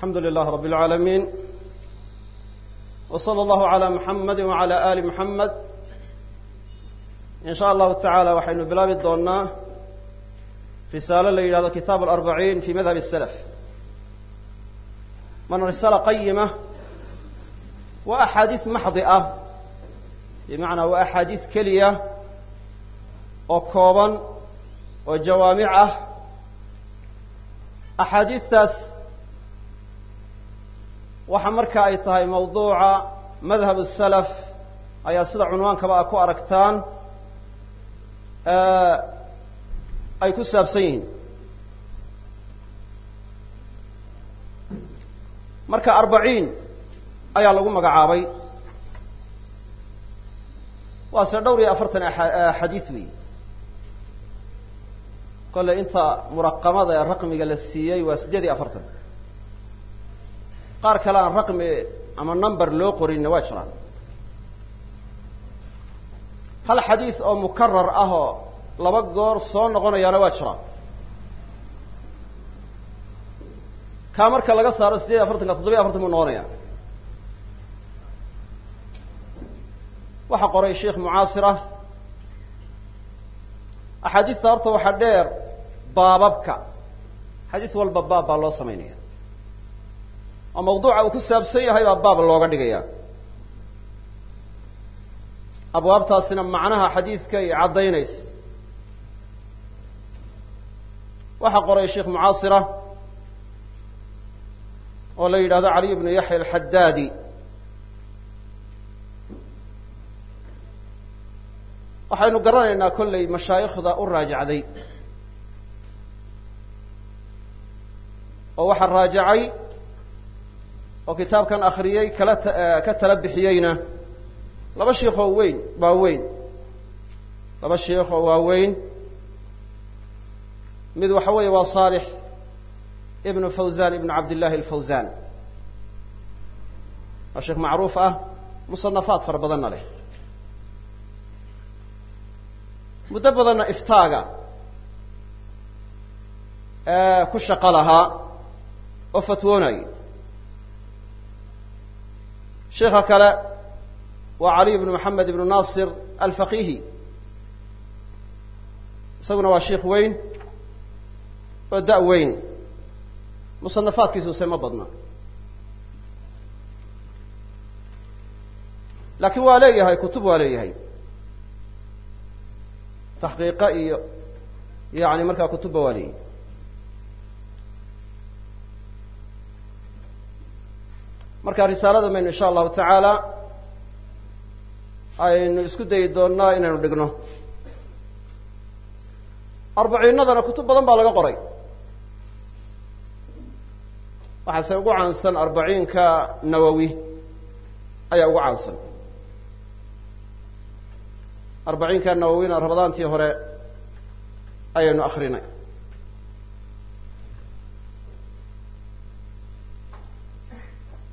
alxamdu lilah rab اlcaalamiin w slى اllahu عalى muxamadi wعalى ali muxamed in sha allahu tacaala waxaynu bilaabi doonaa risaalo la yidhahdo kitaab alarbaciin fi madhab الslf mana risaala qayima waa axaadiis maxdi ah bimacnaa waa axaadiis keliya oo kooban oo jawaamic ah axaadiistaas waxa marka ay tahay mawduuca madhab الsalaf ayaa sida cunwaankaba a ku aragtaan ay ku saabsan yihiin. Marka arbaciin ayaa lagu magacaabay. Waa se dhowr iyo afartan xadiis weey kolley inta muraqamada ee raqmiga la siiyey waa siddeed iyo afartan qaar kale aan raqmi ama number loo qorinna waa jiraan. Hal xadiis oo mukarar ah oo laba goor soo noqonayaana waa jiraan. Kaa marka laga saaro siddeed iyo afartanka toddoba iyo afartan buu noqonaya waxaa qoray sheikh mucaasira axaadiista horta waxaa dheer baababka. Xadiis walba baab baa loo samaynaya oo mawduuca uu ku saabsan yahay baa baab looga dhigaya. Abwaabtaasina macnaha xadiidka ay caddaynaysa. Waxaa qoray sheikh mucaasira oo la yidhahdo caliy bnu yaxya alxadaadi waxaynu garanaynaa kolley mashaayikhda u raajacday. Oo waxaa raajacay oo kitaabkan akriyey kala ka tala bixiyeyna. Laba shiikoo weyn waa weyn. Laba shiikh oo waaweyn mid waxa weeye waa saalix ibnu fawzan ibnu cabdillahi alfawzan waa sheekh macruuf ah musanafaad fara badanna leh. Muddo badanna iftaaga ku shaqo lahaa oo fatwoonayay sheikha kale waa caliy bnu maxamed ibnu nasir alfaqihi. Isaguna waa sheikh weyn oo da- weyn. Musanafaadkiisuse ma badna. Laakiin waa leeyahay kutub waa leeyahay. Taxqiiqa iyo yani markaa kutubba waa leeyahay marka risaalada maynu insha allahu tacaala aynu isku dayi doonnaa inaynu dhigno. Arbaciinadana kutub badan baa laga qoray. Waxaase ugu caansan arbaciinka nawowi ayaa ugu caansan. Arbaciinka nawowina ramadaantii hore ayaynu akrinay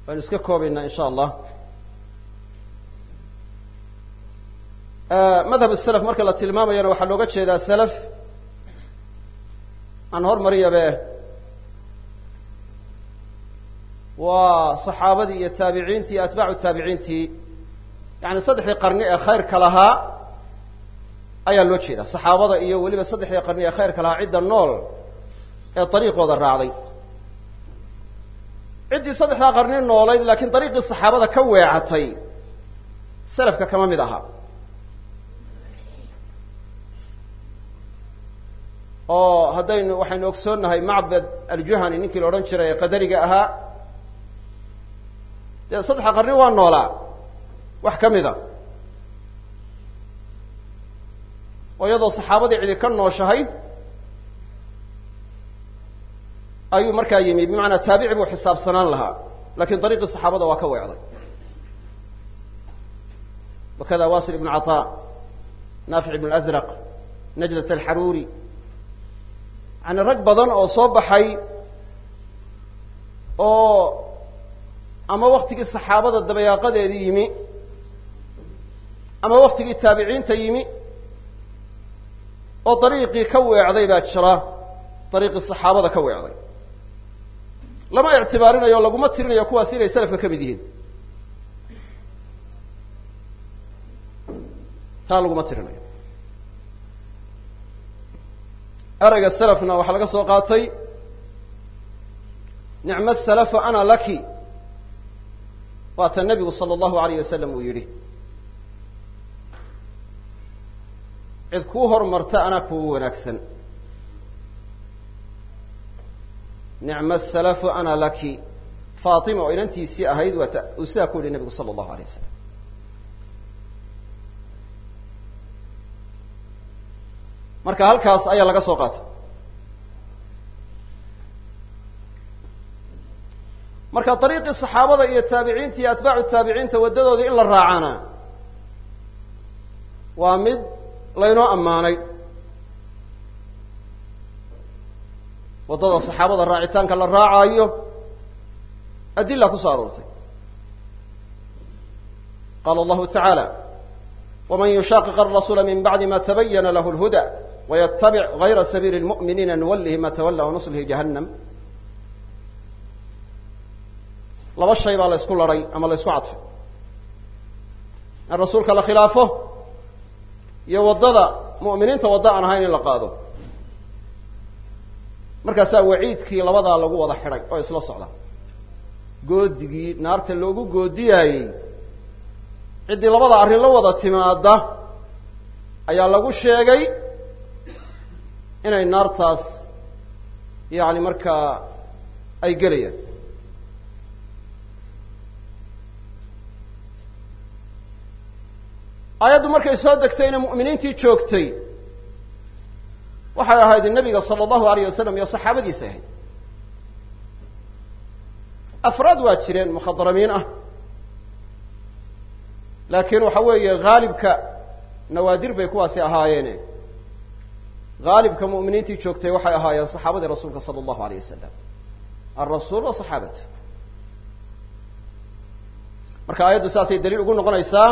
waynu iska koobaynaa in sha allah madhab self marka la tilmaamayana waxaa looga jeedaa self aan hormariyabe waa saxaabadii iyo taabiciintii iyo atbaacu taabiciintii. Yani saddexdii qarni ee khayrka lahaa ayaa loo jeedaa. Saxaabada iyo weliba saddexdii qarni ee khayrka lahaa cidda nool ee dariiqooda raacday ciddii saddexdaa qarni noolayd laakiin dariiqii saxaabada ka weecatay selafka kama mid aha. Oo haddaynu waxaynu ogsoonnahay macbed aljuhani ninkii la odhan jiray ee qadariga ahaa. Dee saddexa qarni waa noolaa? Wax ka mida. Oo iyadoo saxaabadii cidi ka nooshahay ayuu markaa yimi bimacnaa taabici buu xisaabsanaan lahaa laakiin dariiqii saxaabada waa ka weecday. Wakada wasil ibnu caطaa naafic ibn azraq najdat alxaruuri yani rag badan oo soo baxay oo ama waktigii saxaabada dabayaaqadeedii yimi ama waktigii taabiciinta yimi oo dariiqii ka weecday baa jira dariiqii saxaabada ka weecday lama ictibaarinayo laguma tirinayo kuwaas inay salafka ka mid yihiin. Taa laguma tirinayo. Erayga salafna waxaa laga soo qaatay nicmo salafu ana laki. Waata nabigu sala allahu alayh wasalam uu yidhi cid kuu hormarta anaa kugu wanaagsan nicma salafu ana laki. Faatima oo inantiisii ahayd waata uu sidaa ku yihi nabigu sala allahu alayh wasalam marka halkaas ayaa laga soo qaatay. Marka dariiqii saxaabada iyo taabiciinta iyo atbaacu taabiciinta waddadoodii in la raacana waa mid laynoo ammaanay waddada saxaabada raacitaanka la raacaayo adila ku soo aroortay. Qaala allahu tacaala waman yushaqiq arasuula min bacdi ma tabayana lahu lhuda waytabic gayra sabiili lmu'miniina nuwallihi ma tawalla wanuslihi jahannam. Laba shay baa la ysku laray ama la ysku cadfay. In rasuulka la khilaafo iyo waddada mu'miniinta waddo aan ahayn in la qaado markaasaa waciidkii labadaa lagu wada xidhay oo isla socda. Goodigii naarta loogu goodiyaayey ciddii labada arrin la wada timaada ayaa lagu sheegay inay naartaas yacni markaa ay gelayaan. Aayaddu markay soo degtayna mu'miniintii joogtay waxay ahayd nabiga sala allahu alayh wasalam iyo saxaabadiisa ahayd. Afraad waa jireen mukhadramiin ah. Laakiin waxa weeye haalibka nawaadir bay kuwaasi ahaayeene. Haalibka mu'miniintii joogtay waxay ahaayeen saxaabadii rasuulka sala allahu alayh wasalam alrasuul wa saxaabatu. Marka aayaddu saasay daliil ugu noqonaysaa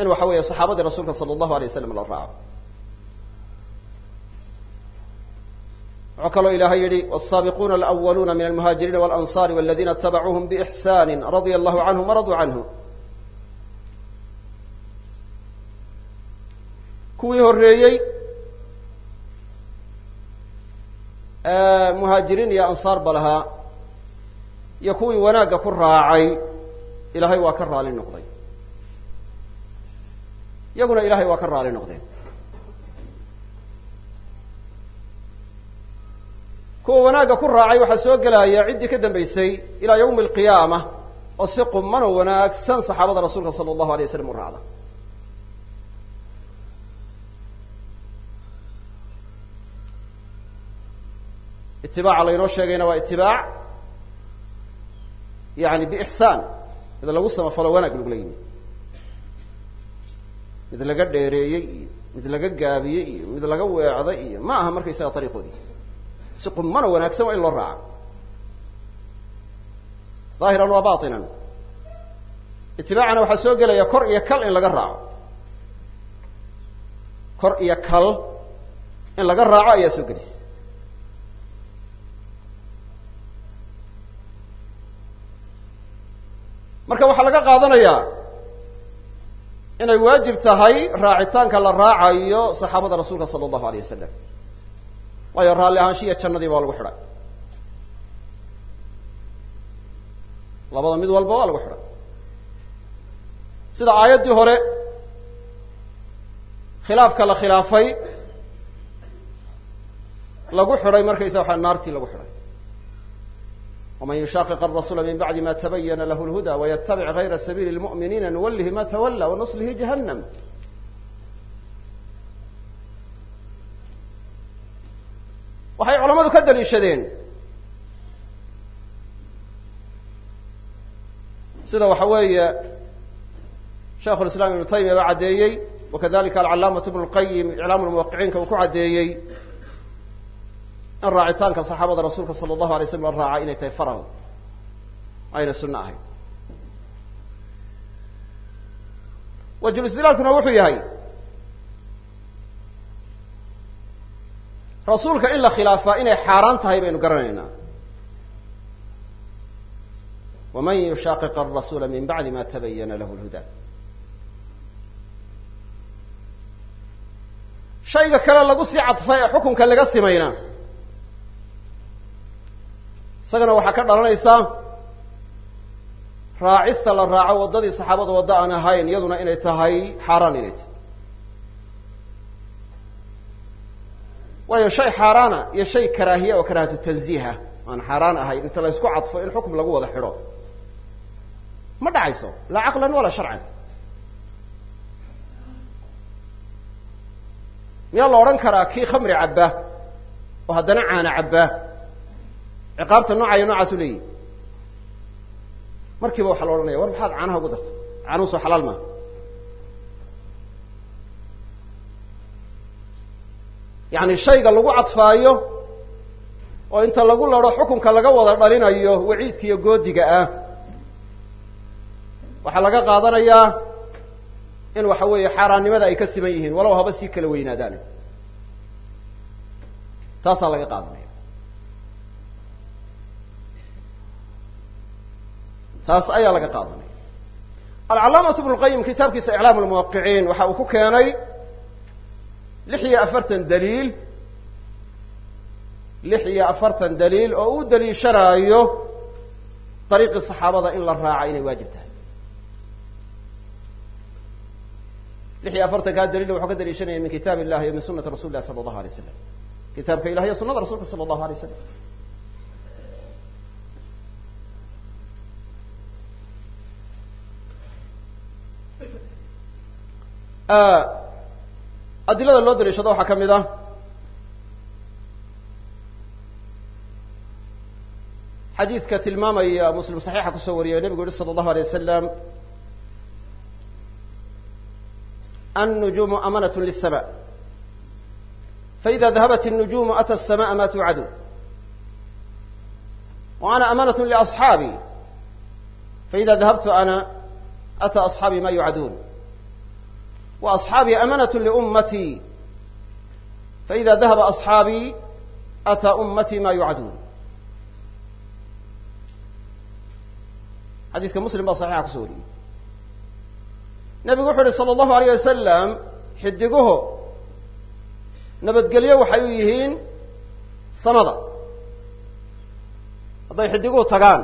in waxa weeye saxaabadii rasuulka sala allahu alay waslam la raaco wuxuu kaloo ilaahay yihi wالsaabiquuna alأwaluuna min almuhaajiriina wاlanصari wاladina itabacuuhm bإxsani radia allahu canhum waraduu canhu kuwii horeeyey muhaajiriin iyo ansaar ba lahaa iyo kuwii wanaagga ku raacay ilaahay waa ka raali noqday iyaguna ilahay waa ka raali noqdeen kuwa wanaagga ku raacay waxaa soo gelaya ciddii ka dambaysay ilaa yawmi alqiyaama oo si quman oo wanaagsan saxaabada rasuulka sala allahu alay waslam u raacda. Itibaaca laynoo sheegayna waa itibaac yani biixsaan mid lagu samafalo wanaag lagula yimi mid laga dheereeyey iyo mid laga gaabiyey iyo mid laga weecday iyo ma aha markaysaga ariiqoodii si qumano wanaagsan waa in loo raaca daahiran waa batinan itibaacana waxaa soo gelaya kor iyo kal in laga raaco. Kor iyo kal in laga raaco ayaa soo gelaysa marka waxaa laga qaadanayaa inay waajib tahay raacitaanka la raacayo saxaabada rasuulka sala allahu alayh wasalam waayo raalli ahaanshiya jannadii baa lagu xidhay. Labada mid walba waa lagu xidhay. Sida aayaddii hore khilaafka la khilaafay lagu xidhay markaysa waxaa naartii lagu xidhay. waman yushaqiq arasuula min bacdi ma tabayana lahu lhuda waytabic gayra sabiili lmu'miniina nuwallihi ma tawalla wanuslihi jahannam waxay culamadu ka daliishadeen. Sida waxa weeye shaikhu lislaam ibnu taymiya baa caddeeyey wakadalika alcalaamatu ibnu lqayim iclaamu lmuwaqiciinka uu ku caddeeyey in raacitaanka saxaabada rasuulka sala allahu alay slam la raaca inay tahay faral ayna sunno ahayn. Wajhulistilaalkuna wuxuu yahay rasuulka in la khilaafaa inay xaaraan tahay baynu garanaynaa. waman yushaqiq arasuula min bacdi ma tabayana lahu lhuda shayga kale lagu sii cadfay ee xukunka laga simayna isagana waxaa ka dhalanaysaa raacista la raaco waddadii saxaabada waddo aan ahayn iyaduna inay tahay xaaraan inay tahay waayo shay xaaraana iyo shay karaahiya oo karaahatu tanziiha. Aan xaaraan ahayn inta la ysku cadfo in xukum lagu wada xidho. Ma dhacayso? Laa caqlan walaa sharcan. Miyaa la odhan karaa kii khamri cabbaa? Oo haddana caana cabbaa? Ciqaabta noocayo noocaasu leeyihi markiiba waxaa la odhanaya war maxaad caanaha ugu darto caanuhu soo xalaal maaha yacni shayga lagu cadfaayo oo inta lagu lado xukunka laga wada dhalinayo waciidka iyo goodiga ah. Waxaa laga qaadanayaa in waxa weeye xaaraannimada ay ka siman yihiin walow haba sii kala weynaadaan. Taasaa laga qaadanaya. Taas ayaa laga qaadanaya. Alcalaamatu ibnu lqayim kitaabkiisa iclaam lmuwaqiciin waxa uu ku keenay lix iyo afartan daliil lix iyo afartan daliil oo u daliishanaayo dariiqii saxaabada in la raaca inay waajib tahay. Lix iyo afartankaa daliilna wuxuu ka daliishanaya min kitaab illahi iyo min sunati rasuli lahi sala allahu alay slam kitaabka ilah iyo sunada rasulka sala allahu alay slam adilada loo daliishado waxaa ka mid ah xadiiska tilmaamaya muslim saxiixa kusoo wariyay nebigu yihi sala allahu alay wasalam النجوم أمنة للسماء فإذا ذهبت النجوم أتى السماء ما توعدون وأنا أمنة لأصحابي فإذا ذهبت أنا أتى أصحابي ما يوعدون وأصحابي أمنة لأمتي فإذا ذهب أصحابي أتى أمتي ما يوعدون حديث مسلم baa صحيixa kuso wariyey nebigu wuxu uhi salى الlahu عalيه wasalam xidiguhu nabadgelyo waxay u yihiin samada hadday xidiguhu tagaan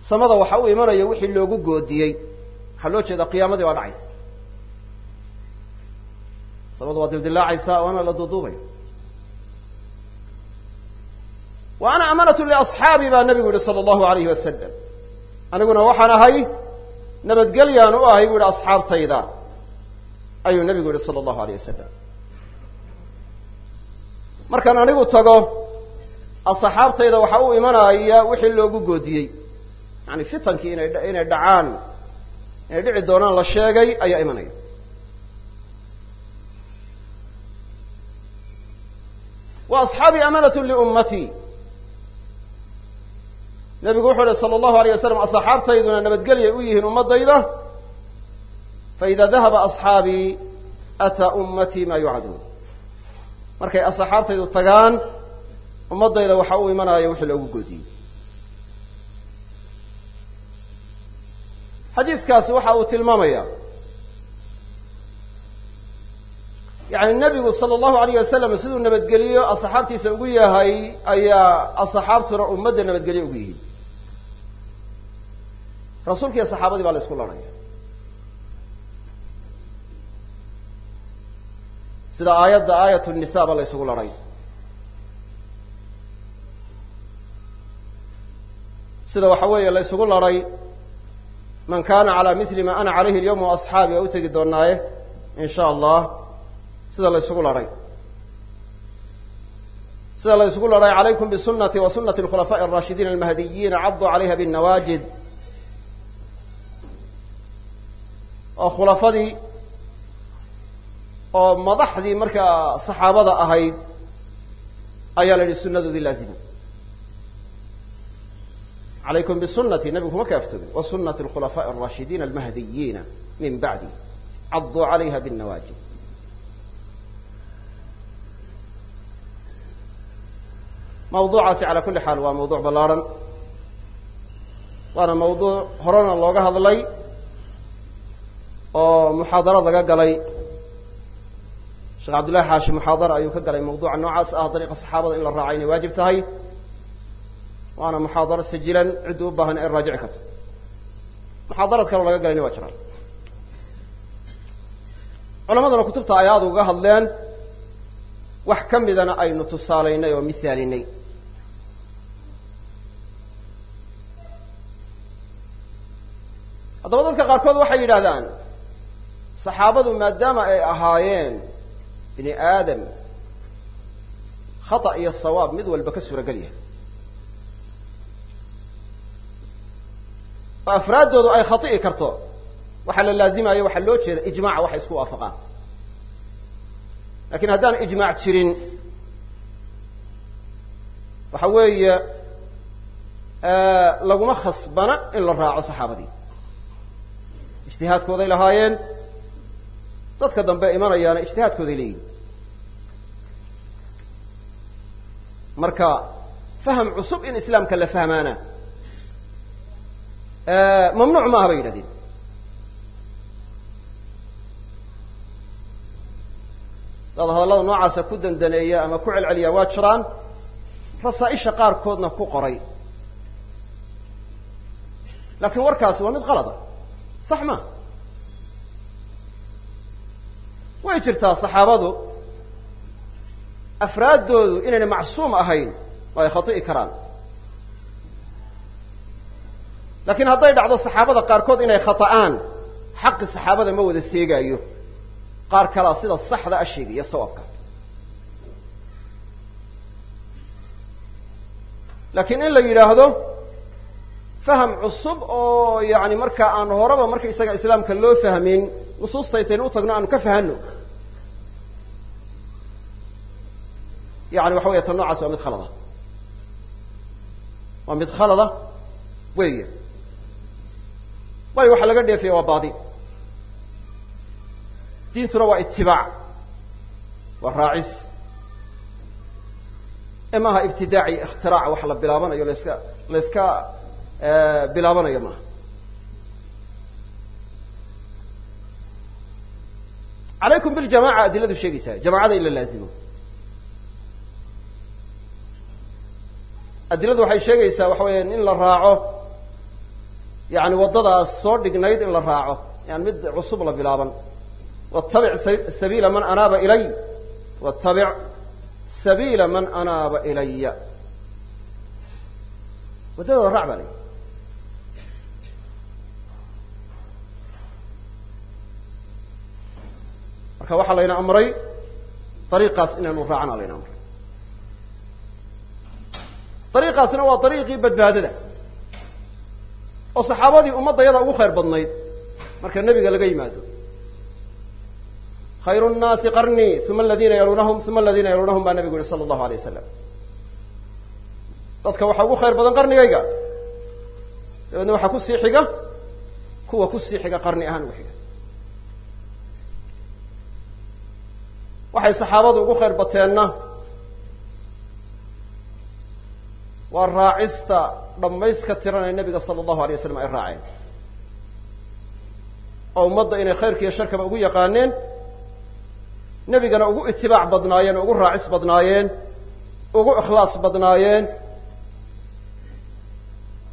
samada waxa u imanaya wixii loogu goodiyey waxaa loo jeeda qiyaamadii waa dhacaysa samada waa dildilaacaysaa waana la duuduubaya wa ana amanatu liasxaabi baa nebigu yihi sala allahu alayhi wasalam aniguna waxaan ahay nabadgelyaan u ahay bu yihi asxaabtayda. Ayuu nebigu yihi sala allahu alayh wasalam markaan anigu tago asxaabtayda waxa u imanaya wixii loogu goodiyey. Yani fitankii inay inay dhacaan inay dhici doonaan la sheegay ayaa imanaya wa asxaabii amanatu liummatii nebigu wuxuu uhi sala allahu alayh wasalam asxaabtayduna nabadgelyay u yihiin ummadayda faida dahaba asxaabii ataa ummatii maa yucaduun markay asxaabtaydu tagaan ummadayda waxa u imanaya wixii loogu goodiyey. Xadiiskaasi waxa uu tilmaamaya yani nebigu sala allahu alayh wasalam siduu nabadgeliyo asxaabtiisa ugu yahay ayaa asxaabtuna ummadda nabadgelyo ugu yihiin. Rasuulka iyo saxaabadii baa la isku larhaya sida aayadda aayat nisa ba la ysugu larhay sida waxa weeye la ysugu larhay man kana calى mili ma ana calayhi اlyawm waasxaabi waa u tegi doonaaye in sha allah sida la ysugu larhay sida la ysugu larhay calaykum bisunati wa sunati اkhulafaaءi الraashidiin almahdiyiina caduu calayha bالnawaajid oo khulafadii oo madaxdii markaa saxaabada ahayd ayaa la yihi sunadoodii laazima calaykum bisunati nabigu kuma kaaftoomin wa sunati alkhulafaaءi alraashidiina almahdiyiina min bacdi caduu calayha bالnawaajid mawduucaasi calaa kuli xaal waa mawduuc ballaarhan waana mawduuc horena looga hadlay oo muxaadaro laga galay. Sheekh cabdullahi xaashi muxaadara ayuu ka galay mawduuca noocaas ah dariiqa saxaabada in la raaca inay waajib tahay. Waana muxaadaro sajilan ciddii u baahan ay raajici karto. Muxaadarad kaloo laga galayna waa jiraan culamaduna kutubta ay aada uga hadleen wax ka midana aynu tusaalaynay oo mihaalinay haddaba dadka qaarkood waxay yidhahdaan saxaabadu maadaama ay ahaayeen bini aadam khata iyo sawaab mid walba ka suuragal yahay. Oo afraaddoodu ay khati'i karto waxaa la laazimayo waxaa loo jeeda ijmaaca waxay isku waafaqaan. Lakin haddaan ijmaac jirin waxa weeye laguma khasbana in la raaco saxaabadii ijtihaadkooday lahaayeen. Dadka dambe imanayaana ijtihaadkooday leeyihiin marka faham cusub in islaamka la fahmaana. Mamnuuc maaha bay yidhahdeen. Dad hadallada noocaasa ku dandaneeya ama ku celceliya waa jiraan rasaaisha qaarkoodna ku qoray. Laakiin warkaasi waa mid qalada sax ma. Way jirtaa saxaabadu afraaddoodu inayna macsuum ahayn oo ay khati'i karaan. Laakiin hadday dhacdo saxaabada qaarkood inay khata'aan xaqi saxaabada ma wada seegaayo. Qaar kalaa sida saxda a sheegaya sawaabka laakiin in la yidhaahdo faham cusub oo yani markaa aan horeba markaysaga islaamka loo fahmin nusuusta intaynu u tagno aanu ka fahanno. Yani waxa weya tan noocaas waa mid khalada. Waa mid khalada weya waayo waxaa laga dheefaya waa baadi. Diintuna waa itibaac waa raacis. Ee maaha ibtidaaci ikhtirac wax la bilaabanayo laska layska bilaabanayo maaha. Calaykum biljamaca adiladu sheegaysaa jamacada in la laazimo. Adiladu waxay sheegaysaa waxa weya in la raaco yani waddadaas soo dhignayd in la raaco yani mid cusub la bilaaban. Watabic sabiila man anaaba ilay watabic sabiila man anaaba ilaya. Waddadooda raac baa marka waxaa layna amray dariiqaas inaynu raacana layna amray. Dariiqaasna waa dariiqii badbaadada oo saxaabadii ummaddayada ugu khayr badnayd marka nebiga laga yimaado. Khayru nnaasi qarnii uma aladiina yalunahum uma aladiina yalunahum baa nabigu yihi sala allahu alay wasalam dadka waxaa ugu khayr badan qarnigayga dabeedna waxaa ku sii xiga kuwa ku sii xiga qarni ahaan ugu xiga waxay saxaabadu ugu khayr bateenna. Waa raacista dhammayska tiran ee nebiga sala allahu alay waslam ay raaceen. Oo ummadda inay khayrka iyo sharkaba ugu yaqaaneen nebigana ugu itibaac badnaayeen ugu raacis badnaayeen ugu ikhlaas badnaayeen.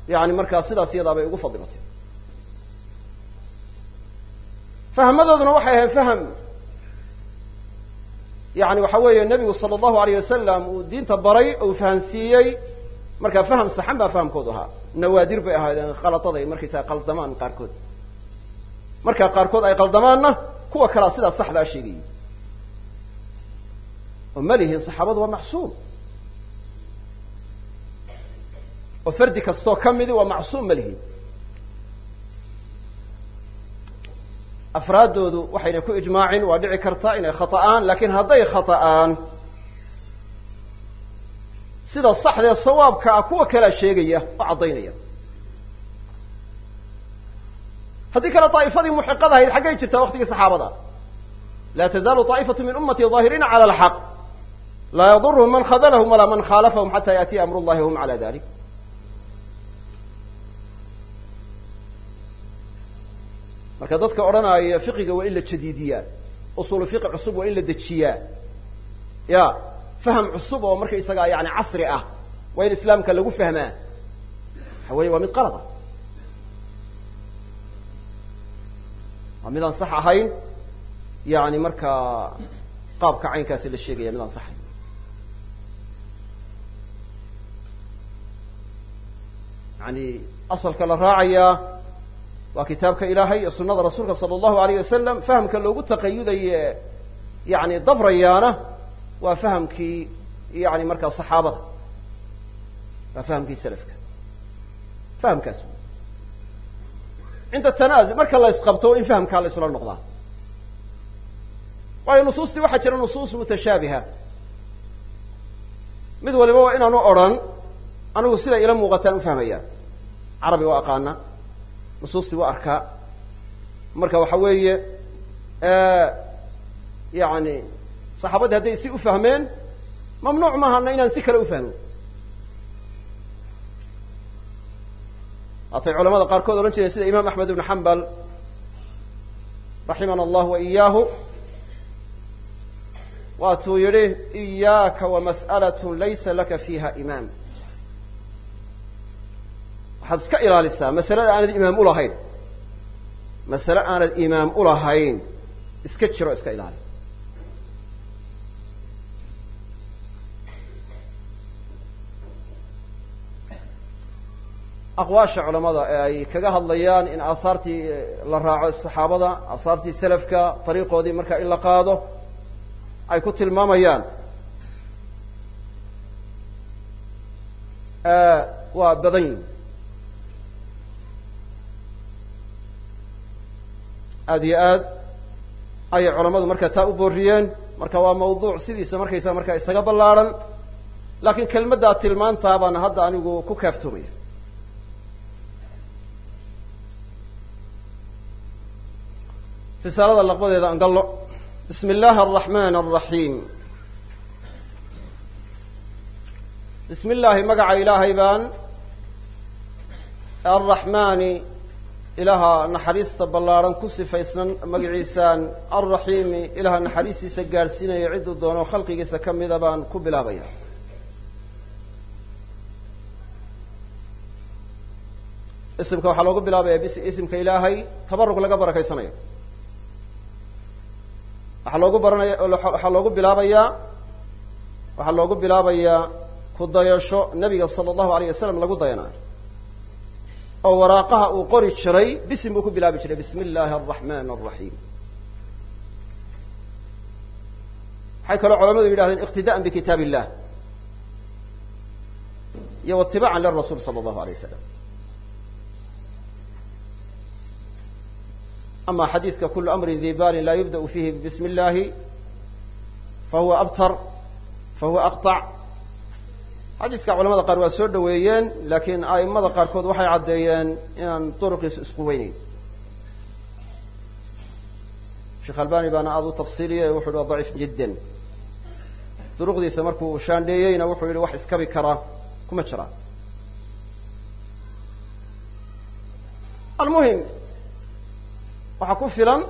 Yani markaa sidaas iyadaa bay ugu fadli fahmadooduna waxay ahayd faham yani waxa weeye nebigu sala allahu alayh wasalam uu diinta baray ou fahansiiyey markaa faham saxan baa fahamkoodu ahaa. Nawaadir bay ahaydeen khaladaday markaysaa qaldamaan qaarkood. Markaa qaarkood ay qaldamaanna kuwa kalaa sidaa saxdaa sheegayay oo ma lihin saxaabadu waa macsuum. Oo fardi kastoo ka midi waa macsuum ma lihin afraaddoodu waxayna ku ijmaacin waa dhici kartaa inay khata'aan laakiin hadday khata'aan sida saxdee sawaabka ah kuwa kalea sheegaya oo caddaynaya. Haddii kale daa'ifadii muxiqada ahayd xaggay jirtaa waqtigii saxaabada. Laa tazaalu daa'ifatu min ummati daahiriina cala alxaq. Laa yaduruhum man khadalahum walaa man khaalafahum xata yaatiya amru llahi wahum cala dalik marka dadka odhanaya fiqiga waa in la jadiidiyaa. Usuulu fiqi cusub waa in la dejiyaa. Ya faham cusub oo markaysagaa yani casri ah waa in islaamka lagu fahmaa. Waxa weeye waa mid qalada waa mid aan sax ahayn yani markaa qaabka caynkaasi la sheegaya mid aan sax ahayn. Yani asalka la raacayaa waa kitaabka ilaahay iyo sunada rasuulka sala allahu alayh wasalam fahamka loogu taqayudaye yani dabrayaana waa fahamkii yani markaa saxaabada. Waa fahamkii salafka. Fahamkaas. Cinda tanaasul marka la isqabto in fahamkaa la isula noqdaa. Waayo nusuustii waxaa jira nusuus mutashaabiha mid waliba waa inaanu odrhan anigu siday ila muuqataan ufahmaya carabi waa aqaana nusuustii waa arkaa marka waxa weeye yani saxaabadii hadday si ufahmeen mamnuuc maahana inaan si kale ufahmin waatay culamada qaarkood odhan jireen sida imaam axmed ibn xambal raximana allah wa iyaahu waatuu yihi iyaaka wamas'alat laysa laka fiiha imaam waxaad iska ilaalisaa masalada aanad imaam ulahayn masale aanad imaam ulahayn iska jiro iska ilaali. Aqwaasha culamada ee ay kaga hadlayaan in aasaartii la raaco saxaabada aasaartii selafka dariiqoodii markaa in la qaado ay ku tilmaamayaan. Waa badan yihiin aada iyo aad ayay culamadu markaa taa u booriyeen. Marka waa mawduuc sidiisa markaysa markaa isaga ballaarhan laakiin kelmaddaa tilmaantaa baan hadda anigu ku kaaftoomaya risaalada laqbadeeda angallo bismi illaahi araxmaan araxiim bismi illaahi magaca ilaahay baan. Arraxmaani ilaaha naxariista ballaarhan ku sifaysnan magaciisaan alraxiimi ilaaha naxariistiisa gaadhsiinaya cidduu doono khalqigiisa ka mida baan ku bilaabaya isimka waxaa loogu bilaabaya isimka ilaahay tabaruk laga barakaysanayo. Waxaa loogu baranaya waxaa loogu bilaabayaa waxaa loogu bilaabayaa ku dayasho nabiga sala allahu alayh wasalam lagu dayanayo oo waraaqaha uu qori jiray bisim buu ku bilaabi jiray bismi illaahi araxmaan araxiim waxay kaloo culamadu yidhahdeen iqtida'an bikitaab illah iyo watibaacan lirasuul sala allahu alay wasalam ama xadiiska kulu amrin di balin laa yubda'u fiihi bismi illaahi fahuwa abtar fahuwa aqطac xadiiska culamada qaar waa soo dhaweeyeen laakiin a'imada qaarkood waxay caddeeyeen inaan duruqiisu isku weyneyn. Sheekh albani baana aada u tafsiiliyay wuxu uhi waa daciif jiddan. Duruqdiisa markuu shaandheeyeyna wuxuu yihi wax iskabi kara kuma jiraan almuhim waxaa ku filan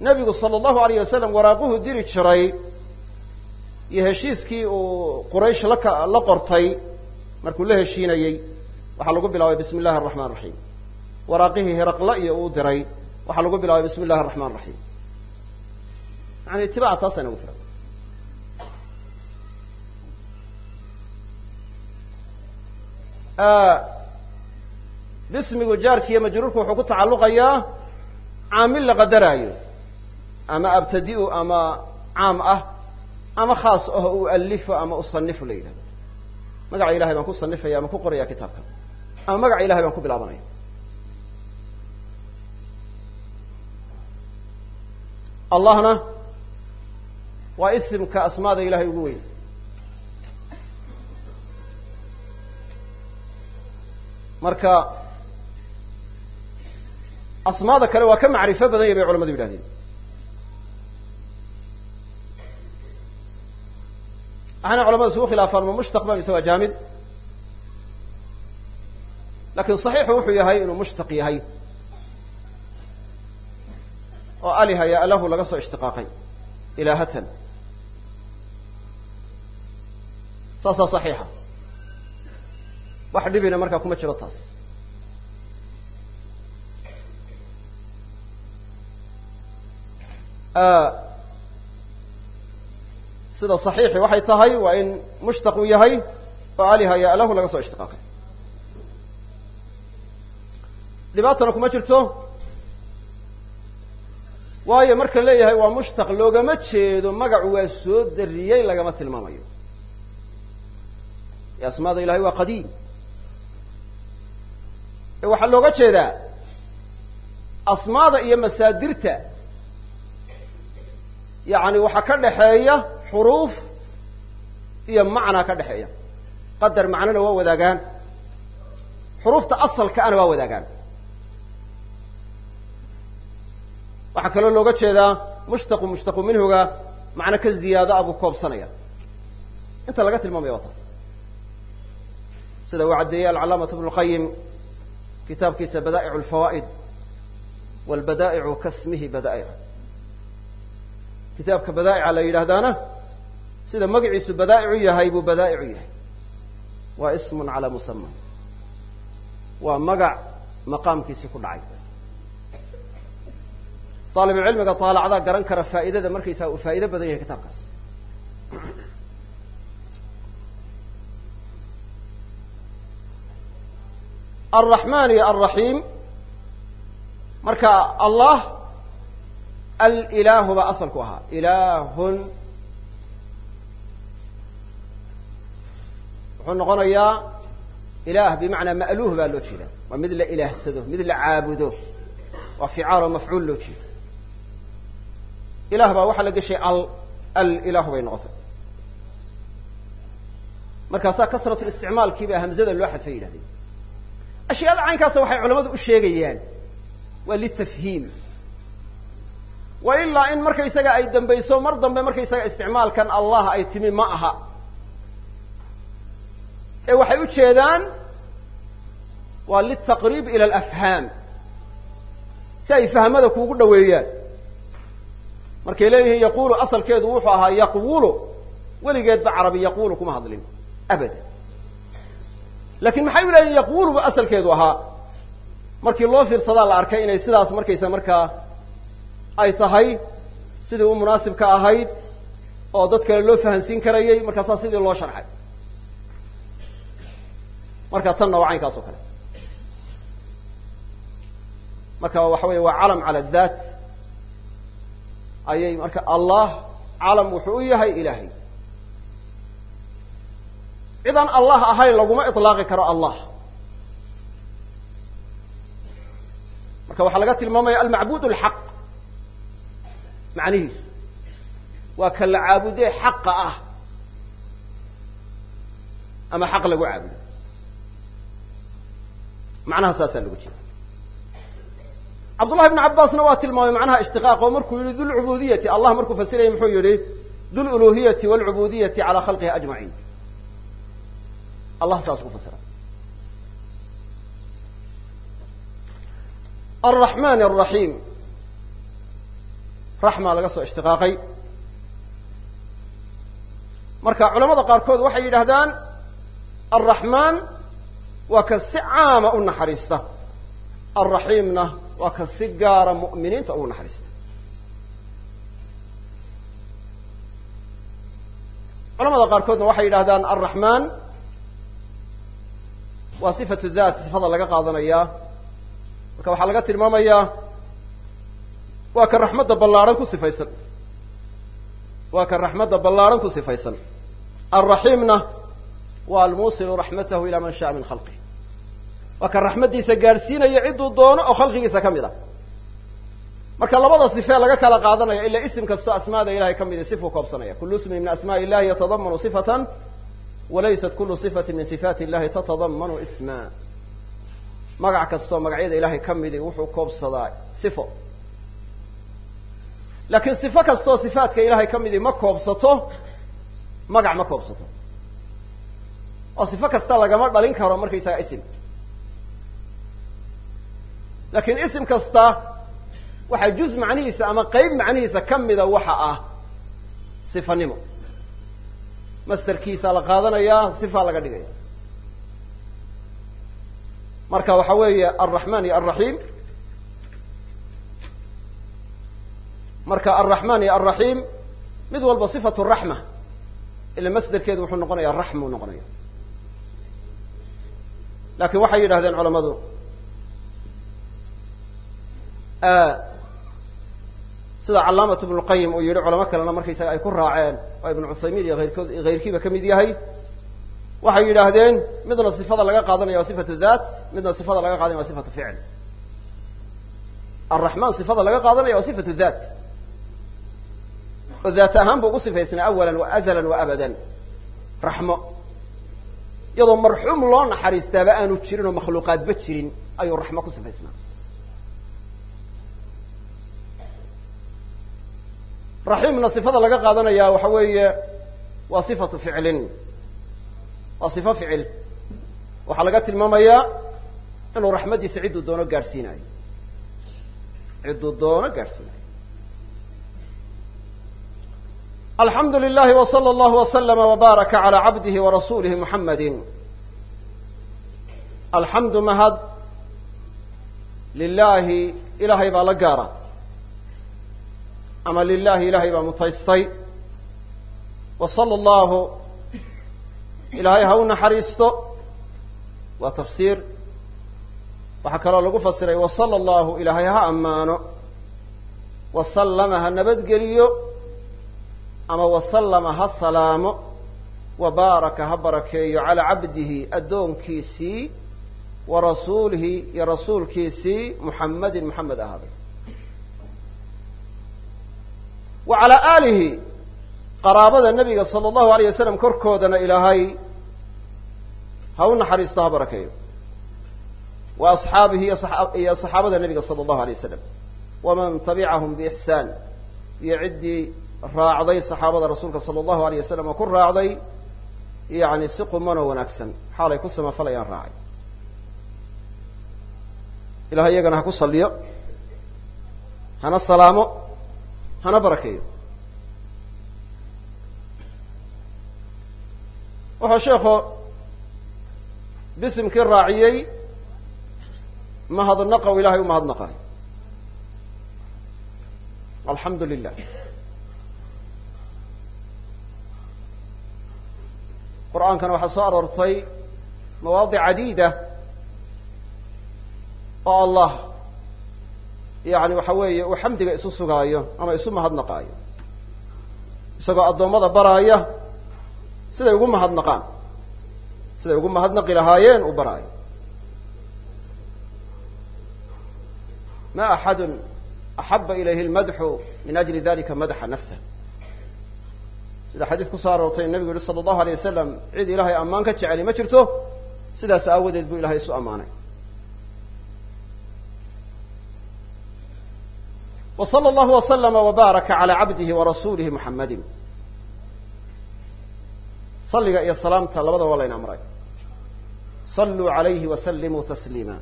nebigu sala allahu alayh wasalam waraaquhu diri jiray iyo heshiiskii uu quraysh laka la qortay markuu la heshiinayey waxaa lagu bilaabay bismi illahi araxmaan raxiim waraaqihii hiraqla iyo uu diray waxaa lagu bilaabay bismi illahi araxmaan raxiim yani itibaaca taasayna ugu filan. Bismigu jaarkiiyo majruurku wuxuu ku tacalluqayaa caamil la qadaraayo ama abtadi-u ama caam ah ama khaas aho ualifo ama usanifu la yidhahdo. Magaca ilahay baan ku sanifaya ama ku qoraya kitaabkan ama magaca ilahay baan ku bilaabanaya allahna waa isimka asmaada ilahay ugu weyn. Marka asmaada kale waa ka macrifo badan yay bay culamadu yidhahdeen waxaana culamada isugu khilaafaan ma mushtaq ba mise waa jaamid laakiin صaxiixu wuxuu yahay inuu mushtaq yahay oo aliha ya alahu laga soo ishtiqaaqay ilaahatan saasaa saxiixa wax dhibina markaa kuma jiro taas sida saxiixi waxay tahay waa in mushtaq uu yahay oo aliha ya alahu laga soo ishtiqaaqay. Dhibaatana kuma jirto. Waayo marka leeyahay waa mushtaq loogama jeedo magacu waa soo dariyey lagama tilmaamayo. Ee asmaada ilahay waa qadiim. Ee waxaa looga jeedaa asmaada iyo masaadirta yacni waxaa ka dhexeeya xuruuf iyo macnaa ka dhexeeya. Qadar macnona waa wadaagaan. Xuruufta asalka ana waa wadaagaan. Waxaa kaloo looga jeedaa mushtaqu mushtaqu minhuga macno ka ziyaado ah buu koobsanaya. Inta laga tilmaamaya waa taas. Sida uu caddeeyey alcalaamatu bnu lqayim kitaabkiisa badaa'icu alfawaa'id walbadaa'icu kasmihi badaa'ic kitaabka badaa'ica la yidhaahdaana sida magaciisu badaa'icu yahay buu badaa'icu yahay. Waa ismun calaa musama waa magac maqaamkiisii ku dhacay. Daalibulcilmiga taalacdaa garan kara faa'idada markaysaa uu faa'ido badan yahay kitaabkaas. Alraxmaan iyo alraxiim marka allah alilaahu baa asalku ahaa. Ilaahun wuxuu noqonayaa ilaah bimacnaa ma'luuh baa loo jeeda waa mid la ilaahsado mid la caabudo waa ficaal oo mafcuul loo jeedo ilah baa waxaa la geshay al al ilaahu bay noqotay. Markaasaa kasratu listicmaalkii baa hamzada loo xadfay yidhahdeen. Ashyaada caynkaasa waxay culamadu u sheegayaan waa litafhiim. Wa ilaa in markaysaga ay dambayso mar dambe markaysaga isticmaalkan allah ay timi ma aha ee waxay u jeedaan waa litaqriib ila alafhaam si ay fahmada kuugu dhaweeyaan markay leeyihiin yaqulu asalkeedu wuxuu ahaa yaqwulu. Weligeedba carabi yaqulu kuma hadlin. Abada. Lakin maxay u leeyihiin yaqwulu asalkeedu ahaa? Markii loo fiirsadaa la arkay inay sidaas markaysa markaa ay tahay sidii u munaasibka ahayd oo dad kale loo fahansiin karayay markaasaa sidii loo sharxay marka tanna waa oo kale. Marka waxa weeye waa calam cala daat. Ayay marka allah calam wuxuu u yahay ilaahay. Cidaan allah ahayn laguma iطlaaqi karo allah. Marka waxaa laga tilmaamaya almacbud اlxaq macnihiisu. Waa ka la caabudee xaqa ah. Ama xaq lagu caabudo macnaha saasaa logu jeeda cabdullahi bnu cabbaasna waa tilmaamay macnaha ishtiqaaq oo markuu yihi dulcubudiyati allah markuu fasirayay muxuu yihi dululuhiyati wاlcubudiyati calى khalqihi ajmaciin. Allah saas ku fasira. Alraxman alraxiim raxma laga soo ishtiqaaqay. Marka culamada qaarkood waxay yidhaahdaan alraxmaan waa ka si caama u naxariista. Alraxiimna waa ka si gaara mu'miniinta ugu naxariista. Culamada qaarkoodna waxay yidhahdaan alraxmaan waa sifatu daat sifada laga qaadanayaa marka waxaa laga tilmaamayaa waa ka raxmadda ballaarhan ku sifaysan. Waa ka raxmadda ballaarhan ku sifaysan. Alraxiimna waa almuusilu raxmatahu ilaa man sha'a min khalqih waa ka raxmaddiisa gaadhsiinaya cidduu doono oo khalqigiisa ka mid ah. Marka labada sifee laga kala qaadanaya ilaa isim kastoo asmaada ilahay ka midi sifuu koobsanaya. Kullu ismin min asmaءi illahi yatadamanu sifatan walaysat kulu sifati min sifaati illahi tatadamanu isma. Magac kastoo magacyada ilahay ka midi wuxuu koobsadaa sifo. Laakiin sifo kastoo sifaatka ilahay ka midi ma koobsato magac ma koobsato. Oo sifo kasta lagama dhalin karo markaysaga isim laakiin isim kasta waxaa juz macnihiisa ama qeyb macnihiisa ka mida waxa ah sifanimo. Masderkiisaa la qaadanayaa sifaa laga dhigaya. Marka waxa weeye alraxmaan iyo alraxiim marka alraxmaan iyo alraxiim mid walba sifatu raxma ila masderkeedu wuxuu noqonaya raxmuu noqonaya laakiin waxay yidhahdeen culamadu sida calaamat ibnu lqayim uu yihi culamo kalena markaysaga ay ku raaceen oo ibnu cuthaymiin iyo ayrkood hayrkiiba ka mid yahay waxay yidhaahdeen midna sifada laga qaadanaya waa sifatu dhat midna sifada laga qaadanaya waa sifatu ficl alraxmaan sifada laga qaadanaya waa sifatu dhat oo daat ahaan bu ugu sifaysnaa awalan wa azalan wa abadan. Raxmo. Iyadoo marxuum loo naxariistaaba aanu jirin oo makhluuqaadba jirin ayuu raxmo ku sifaysnaa raxiimna sifada laga qaadanaya waxa weeye waa sifatu ficlin waa sifo ficil waxaa laga tilmaamayaa inuu raxmaddiisa cidduu doono gaadhsiinayo cidduu doono gaadhsiinayo alxamdu lilahi w slى اllahu wslama wbaaraka calى cabdihi warasuulihi muxamadi alxamdu mahad lilaahi ilaahay baa la gaara ama lilaahi ilaahay baa mutaystay. Wa sala allahu ilaahay ha u naxariisto. Waa tafsiir. Waxaa kaloo lagu fasiray wasala allahu ilaahay ha ammaano. Wasallama ha nabadgeliyo. Ama wasallama ha salaamo. Wa baaraka ha barakeeyo calaa cabdihi addoonkiisii wa rasuulihi iyo rasuulkiisii muxammadin moxamed ahaaday wa calaa aalihi qaraabada nebiga sala allahu alayh wasalam korkoodana ilaahay ha u naxariisto ha barakeeyo wa asxaabihi iyo saxaabada nebiga sala allahu alay wasalam waman tabicahum biixsaan iyo ciddii raacday saxaabada rasuulka sala allahu alayh wasalam oo ku raacday yacni si qumanoo wanaagsan xaalay ku samafalayaan raacay. Ilahay iyagana ha ku salliyo hana salaamo hana barakeeyo. Wuxuu sheekhu bisimkii raaciyey mahadnaqow ilahay u mahadnaqayo alxamdu lilah qur'aankana waxaa soo aroortay mawaadic cadiida oo allah yani waxa weeye uu xamdiga isu sugaayo ama isu mahadnaqaayo. Isagoo addoommada baraaya siday ugu mahadnaqaan. Siday ugu mahadnaqi lahaayeen uu baraayo. Ma axadu axaba ilayhi lmadxu min ajli dalika madaxa nafsah sida xadiis ku soo aroortay nebigu yihi sala allahu alay wasalam cid ilaahay ammaan ka jeceli ma jirto sidaas aawadeed buu ilahay isu ammaanay allahu waslama wabaaraka calaa cabdihi wa rasuulihi muxammadin salliga iyo salaamta labadaba waa layna amray. Salluu calayhi wa sallimuu tasliima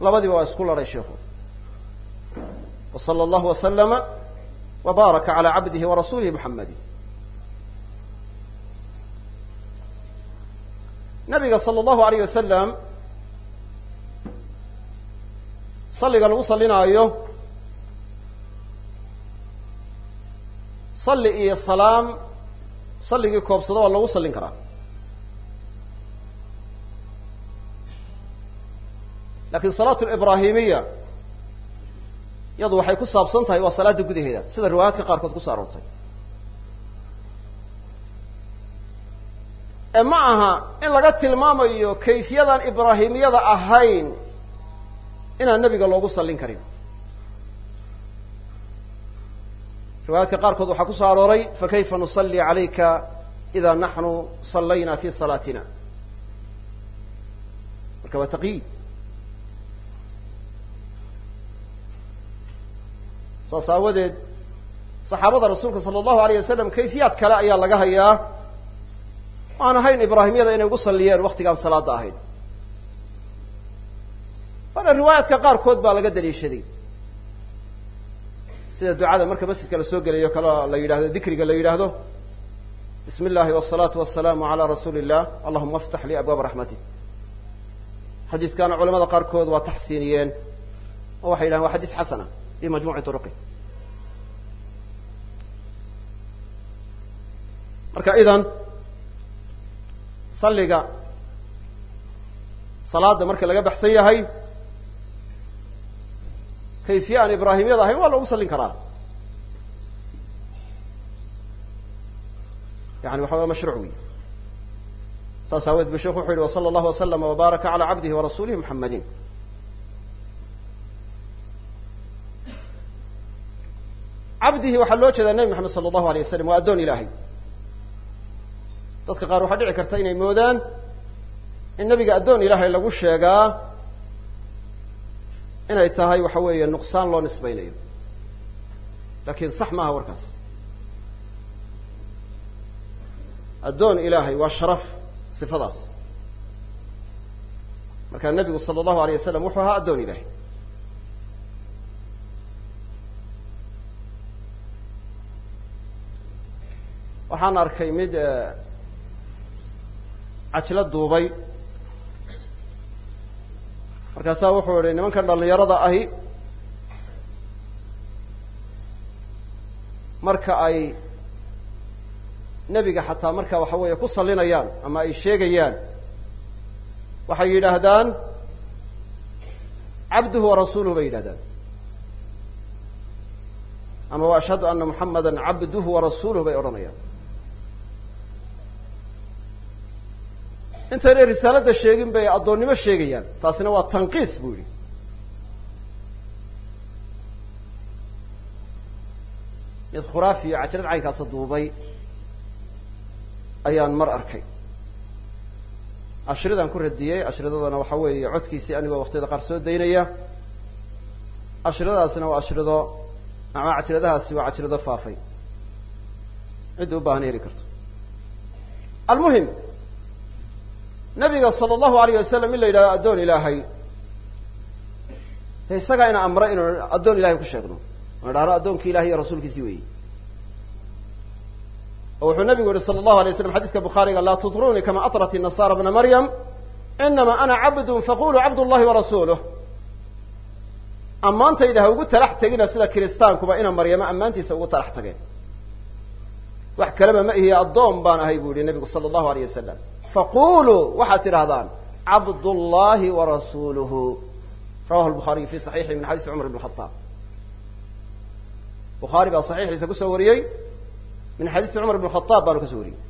labadiba waa isku laray sheikhu sala allahu waslama wbaaraka calى cabdihi warasuulihi muxamadi nabiga sala allahu alayh wasalam salliga lagu sallinaayo salli iyo salaam salligii koobsado waa lagu sallin karaa. Lakin salaatu librahimiya iyadu waxay ku saabsan tahay waa salaada gudaheeda sida riwaayaadka qaarkood kuso aroortay ee ma aha in laga tilmaamayo kayfiyadan ibraahimiyada ahayn inaan nebiga loogu sallin karin riwaayaadka qaarkood waxaa ku soo arooray fakayfa nusalli calayka ida naxnu sallayna fi salaatina? Marka waa taqyiid. Saas aawadeed saxaabada rasuulka sala allahu alayh wasalam kayfiyaad kale ayaa laga hayaa. Aan ahayn ibraahimyada inay ugu salliyeen waktigaan salaada ahayn waana riwaayaadka qaarkood baa laga daliishaday sida ducada marka masjidka la soo gelayo kaloo la yidhahdo dikriga la yidhaahdo bismi illahi wasalaatu wasalaamu calaa rasuuli illah allahuma aftax lii abwaaba raxmatik xadiiskaana culamada qaarkood waa taxsiiniyeen oo waxay yidhahen waa xadiis xasana fi majmuci turuqi. Marka idan salliga salaada marka laga baxsan yahay kayfiye aan ibraahimyada ahayn waa loogu sallin karaa. Yani waxa waa mashruuc wey saas aaweed bu sheekhu wuxu yihi wsala allahu waslama wbaaraka calaa cabdihi warasuulihi muxammadin cabdihi waxaa loo jeedaa nebi maxamed sala allahu alay wasalam waa addoon ilaahay. Dadka qaar waxaa dhici karta inay moodaan in nebiga addoon ilaahay lagu sheegaa inay tahay waxa weeye nuqsaan loo nisbaynayo. Laakiin sax maaha warkaas. Addoon ilaahay waa sharaf sifadaas. Markaa nebigu sala allahu alayh wasalam wuxuu ahaa addoon ilaahay. Waxaan arkay mid cajlo duubay markaasaa wuxuu idhi nimankan dhallinyarada ahi marka ay nebiga xataa marka waxa weeye ku sallinayaan ama ay sheegayaan waxay yidhaahdaan cabduhu wa rasuuluhu bay yidhahdaan ama wa ashhadu ana muxamada cabduhu wa rasuuluhu bay odhanayaan intaynay risaalada sheegin bay addoonnimo sheegayaan. Taasina waa tanqiis buu yidhi. Mid khuraafi iyo cajrad caynkaasa duubay ayaan mar arkay. Ashridaan ku radiyey ashridadana waxa weeye codkiisii anigoo waqtiyada qaar soo daynaya. Ashridadaasina waa ashrido ama cajradahaasi waa cajrado faafay. Cidda u baahan heli karto. Almuhim nabiga sala allahu alayh wasalam in la yidhahdo addoon ilaahay. De isagaa ina amray inuu addoon ilahay ku sheegno. Inu idhahno addoonkii ilahay iyo rasuulkiisii weeyi. Oo wuxuu nabigu yihi sala allahu alay waslam xadiiska bukhaariga laa tutrunii kama atrat inasaara bna maryam inama ana cabdun faquluu cabd llahi warasuuluh ammaantayda ha ugu talax tegina sida kiristaankuba ina maryamo ammaantiisa ugu talax tageen. Wax kaleba ma ihiye addoon baan ahay buu yihi nabigu sala allahu alayh wasalam faquluu waxaad tidhahdaan cabdullahi wa rasuuluhu. Rawahu lbukhaariyu fi saxiixi min xadiisi cumar ibn khadaab bukhaari baa saxiixiisa ku soo wariyey min xadiisi cumar ibn khadaab baanu ka soo wariyey.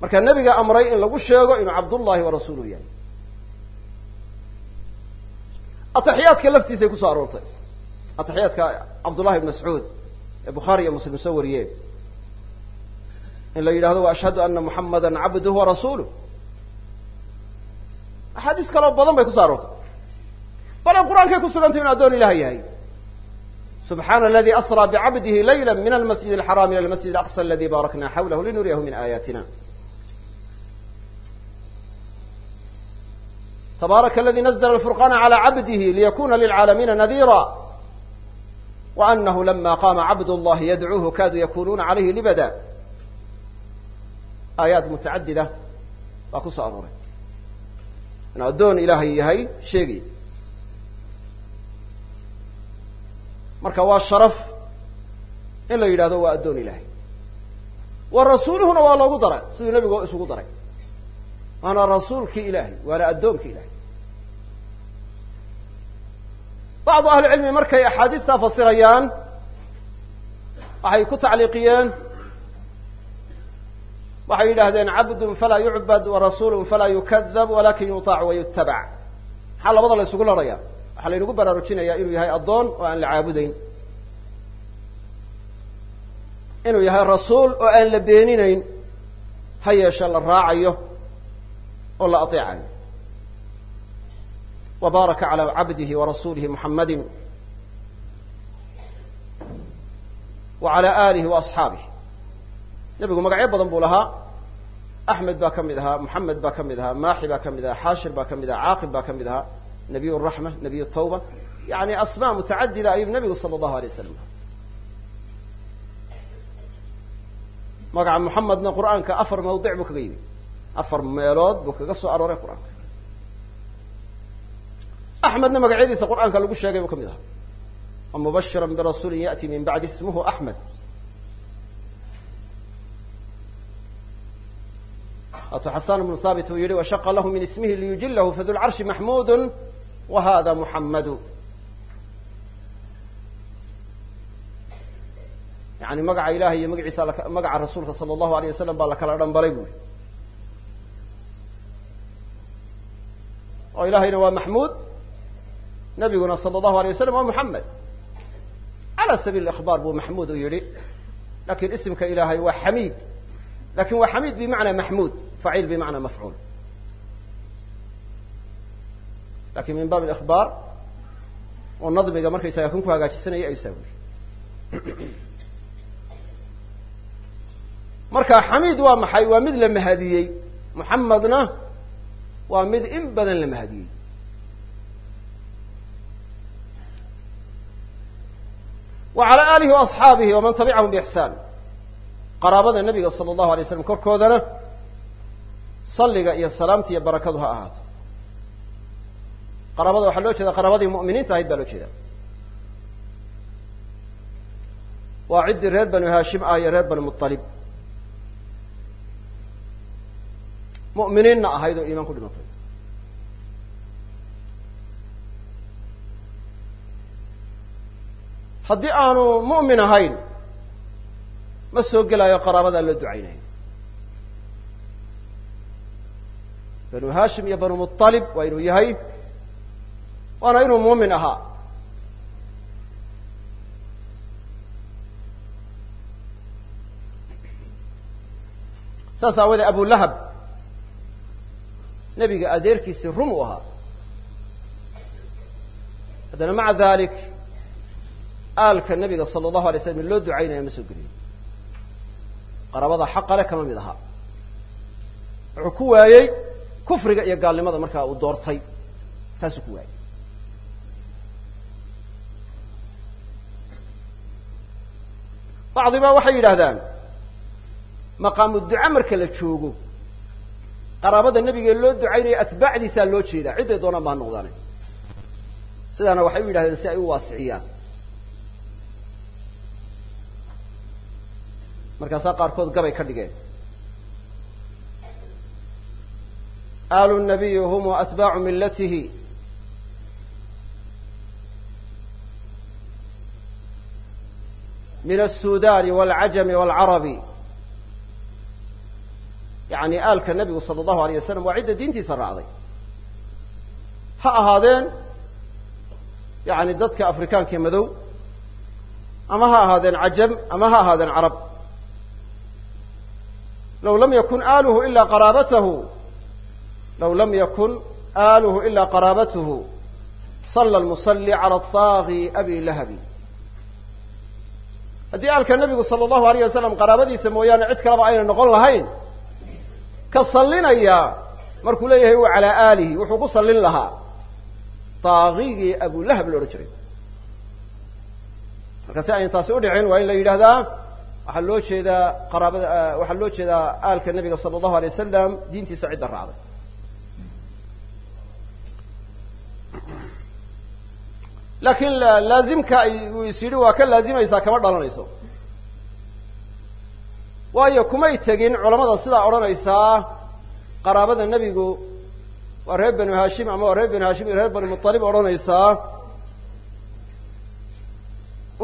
Marka nebiga amray in lagu sheego inuu cabdullahi wa rasuuluhu yahay. Ataxiyaadka laftiisay ku soo aroortay. Ataxiyaadka cabdullahi ibn mascuud ee bukhaari iyo muslim soo wariyeen in la yidhahdo ashhadu ana muxamada cabduhu wa rasuuluh axaadiis kaloo badan bay kuso aroortay. Bale qur'aankay ku sugantay inu addoon ilaah yahay. Subxaana aladi asraa bicabdihi layla min almasjid alxaraam ila almasjid alaqsa aladi baarakna xawlahu linuriyahu min aayaatina tabaaraka aladi nazla alfurqana cala cabdihi liyakuna lilcaalamiina nadira wa anahu lama qama cabd llahi yadcuuhu kaaduu yakunuuna calayhi libada aayaad mutacadida baa ku soo arooray inuu addoon ilaahay yahay sheegay marka waa sharaf in la yidhahdo waa addoon ilaahay. Wa rasuuluhuna waa loogu daray siduu nebigu isugu daray. Waana rasuulkii ilaahay waana addoonkii ilahay bacdu ahli cilmi markay axaadiistaa fasirayaan waxay ku tacliiqiyeen waxay yidhaahdeen cabdun falaa yucbad warasuulun falaa yukadab walakin yutaac wayutabac maxaa labada la ysugu larhaya waxaa laynagu baraarujinayaa inuu yahay addoon oo aan la caabudayn. Inuu yahay rasuul oo aan la beeninayn ha yeeshe la raacayo oo la ateecayo. Wa baaraka calaa cabdihi wa rasuulihi muxammadin wa cala aalihi wa asxaabih nebigu magacyo badan buu lahaa. Axmed baa ka mid ahaa moxamed baa ka mid ahaa maaxi baa ka mid ahaa xaashir baa ka mid ahaa caaqib baa ka mid ahaa nabiy raxma nabiy tawba. Yani asmaa mutacadida ayuu nabigu sala allahu alay wasalam magaca muxamedna qur'aanka afar mawdic buu kaga yimi afar meelood buu kaga soo arooray qur'aanka. Axmedna magacyadiisa qur'aanka lagu sheegay buu ka mid ahaa. Wamubashira birasuulin ya'ti min bacdi ismuhu axmed waatuu xasan bnu haabit uu yihi washaqa lahu min ismihi liyujilahu fadu lcarshi maxmudu wa hada muxammadu yani magaca ilahay iyo magaciisa magaca rasuulka sala allahu alayh wasalam baa la kala dhambalay buuri oo ilahayna waa maxmuud nabiguna sala allahu alay wasalam waa muxamed cala sabiil ikhbaar buu maxmuud u yihi laakiin isimka ilahay waa xamiid. Lakin waa xamiid bimacnaa maxmuud faciil bimacnaa mafcuul laakiin min baab ikhbaar oo nadmiga markaysaga kun ku hagaajisanaya ayuu saa wuri marka xamiid waa maxay waa mid la mahadiyey muxamedna waa mid in badan la mahadiyey wa calى alihi waasxaabihi waman tabicahum bixsaan qaraabada nabiga sala allahu alay slam korkoodana salliga iyo salaamta iyo barakadu ha ahaato. Qaraabada waxaa loo jeeda qaraabadii mu'miniinta ahayd baa loo jeeda waa ciddii reer banu haashim ah iyo reer banu muطalib mu'miniinna ahayd oo iimaan ku dhimatay. Haddii aanu mu'min ahayn ma soo gelaayo qaraabadaa loo ducaynayo banu haashim iyo banu muطalib waa inuu yahay waana inuu muumin ahaa. Saas aawadee abulahab nebiga adeerkiisii rum u ahaa. Haddana maca dalik aalka nabiga sala allahu alay slam loo ducaynaya ma soo geliyo qaraabada xaqale kama mid ahaa. Wuxuu ku waayey kufriga iyo gaalnimada markaa uu doortay taasuu ku waayey bacdi ba waxay yidhaahdaan maqaamu duca marka la joogo qaraabada nebigee loo ducaynaya atbaacdiisaa loo jeedaa cidday doonaan ba ha noqdaane. Sidaana waxay u yidhahdeen si ay u waasiciyaan. Markaasaa qaarkood gabay ka dhigeen aalu nabiyi hum atbaacu millatihi min الsudani wاlcajami wاlcarabi yani aalka nabigu sala allahu alayh wasalam waa cidda diintiisa raacday ha ahaadeen yani dadka afrikaanka madow ama ha ahaadeen cajam ama ha ahaadeen carab low lam yakun aaluhu ila qaraabatahu low lam yakun aaluhu ila qaraabatuhu sala lmusalli cala aطaagi abi lahabi haddii aalka nabigu sala allahu alayh wasalam qaraabadiisa mooyaane cid kaleba ayna noqon lahayn ka sallinaya markuu leeyahay wa calaa aalihi wuxuu ku sallin lahaa daaqigii abulahab la odhan jiray marka si ayna taasi udhicin waa in la yidhahdaa waxaa loo jeedaa qaraabada waxaa loo jeedaa aalka nabiga sala allahu alay wasalam diintiisa cidda raacday laakiin laazimka uu is yidhi waa ka laazimaysaa kama dhalanayso. Waayo kumay tegin culamada sidaa odhanaysaa qaraabada nebigu waa reer banu haashim ama waa reer banu haashim iyo reer banu muطalib odhanaysaa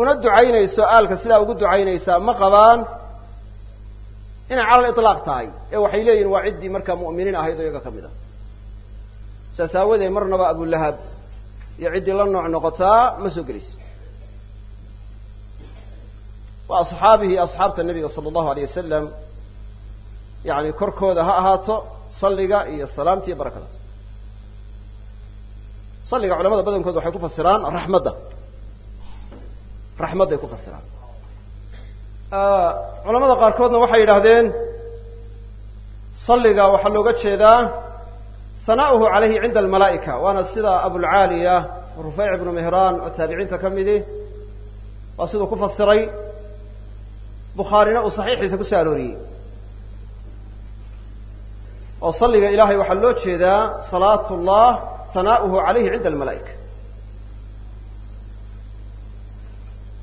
una ducaynayso aalka sidaa ugu ducaynaysaa ma qabaan inay cala liطlaaq tahay. Ee waxay leeyihiin waa ciddii markaa mu'miniin ahayd oo iyaga ka mid a saas aawadeed marnaba abulahab iyo ciddii la nooc noqotaa ma soo gelayso waa asxaabihii asxaabta nabiga sala allahu alay wasalam yani korkooda ha ahaato salliga iyo salaamta iyo barakada. Salliga culamada badankood waxay ku fasiraan raxmadda. Raxmadday ku fasiraan. Culamada qaarkoodna waxay yidhaahdeen salliga waxaa looga jeedaa hanaa'uhu calayhi cinda almalaa'ika. Waana sida abulcaaliya rufayc ibnu mihraan oo taabiciinta ka midi. Waa siduu ku fasiray. Bukhaarina uu saxiixiisa ku soo arooriyey. Oo salliga ilahay waxaa loo jeedaa salaat llah hanaa'uhu calayhi cinda almalaa'ika.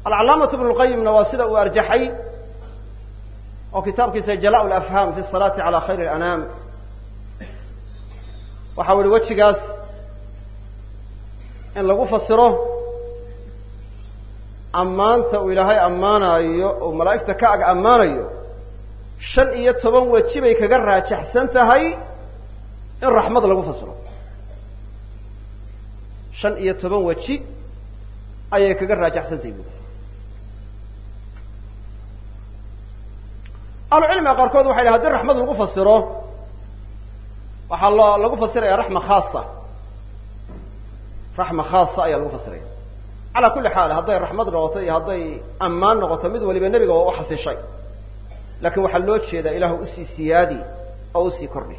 Alcalaamatu ibnu lqayimna waa sida uu arjaxay oo kitaabkiisa jalaa lafham fi salaati cala khayr alanaam waxau ihi wejigaas in lagu fasiro ammaanta uu ilaahay ammaanayo oo malaa'igta ka ag ammaanayo shan iyo toban weji bay kaga raajaxsan tahay in raxmad lagu fasiro. Shan iyo toban weji ayay kaga raajaxsan tahay buui ahlucilmiga qaarkood waxay dhahay haddii raxmad lagu fasiro waxaa loo lagu fasiraya raxma khaasa. Raxma khaasa ayaa lagu fasiraya calaa kulli xaal hadday raxmad noqoto iyo hadday ammaan noqoto mid waliba nebiga waa u xasishay laakiin waxaa loo jeedaa ilaahu u sii siyaadi oo u sii kordhi.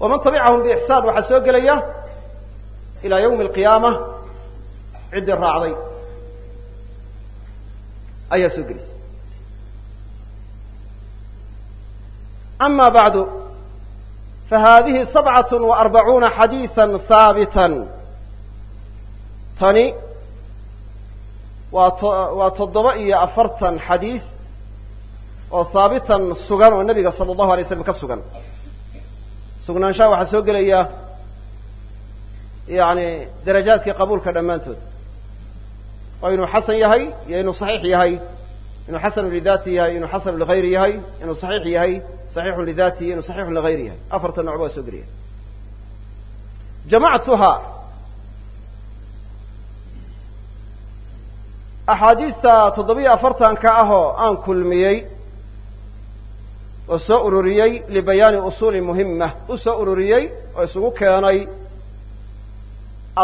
Waman tabicahum biixsaan waxaa soo gelaya ilaa yawmi alqiyaama ciddii raacday. Ayaa soo gelaysa ama bacdu fahadihi sabcat wa arbacuuna xadiisa haabitan tani waa to waa toddoba iyo afartan xadiis oo haabitan sugan oo nebiga sala allahu alay slam ka sugan sugnaanshaha waxaa soo gelaya yani darajaadkii qabuulka dhammaantood waa inuu xasan yahay iyo inuu saxiix yahay inuu xasanu saxiix yahay saxiixun lidati inuu saxiixun ligayri yahay afarta nooc waa soo gelaya jamactuha axaadiista toddobiyo afartanka ahoo aan kulmiyey oo soo ururiyey libayaani usuuli muhima u soo ururiyey oo isugu keenay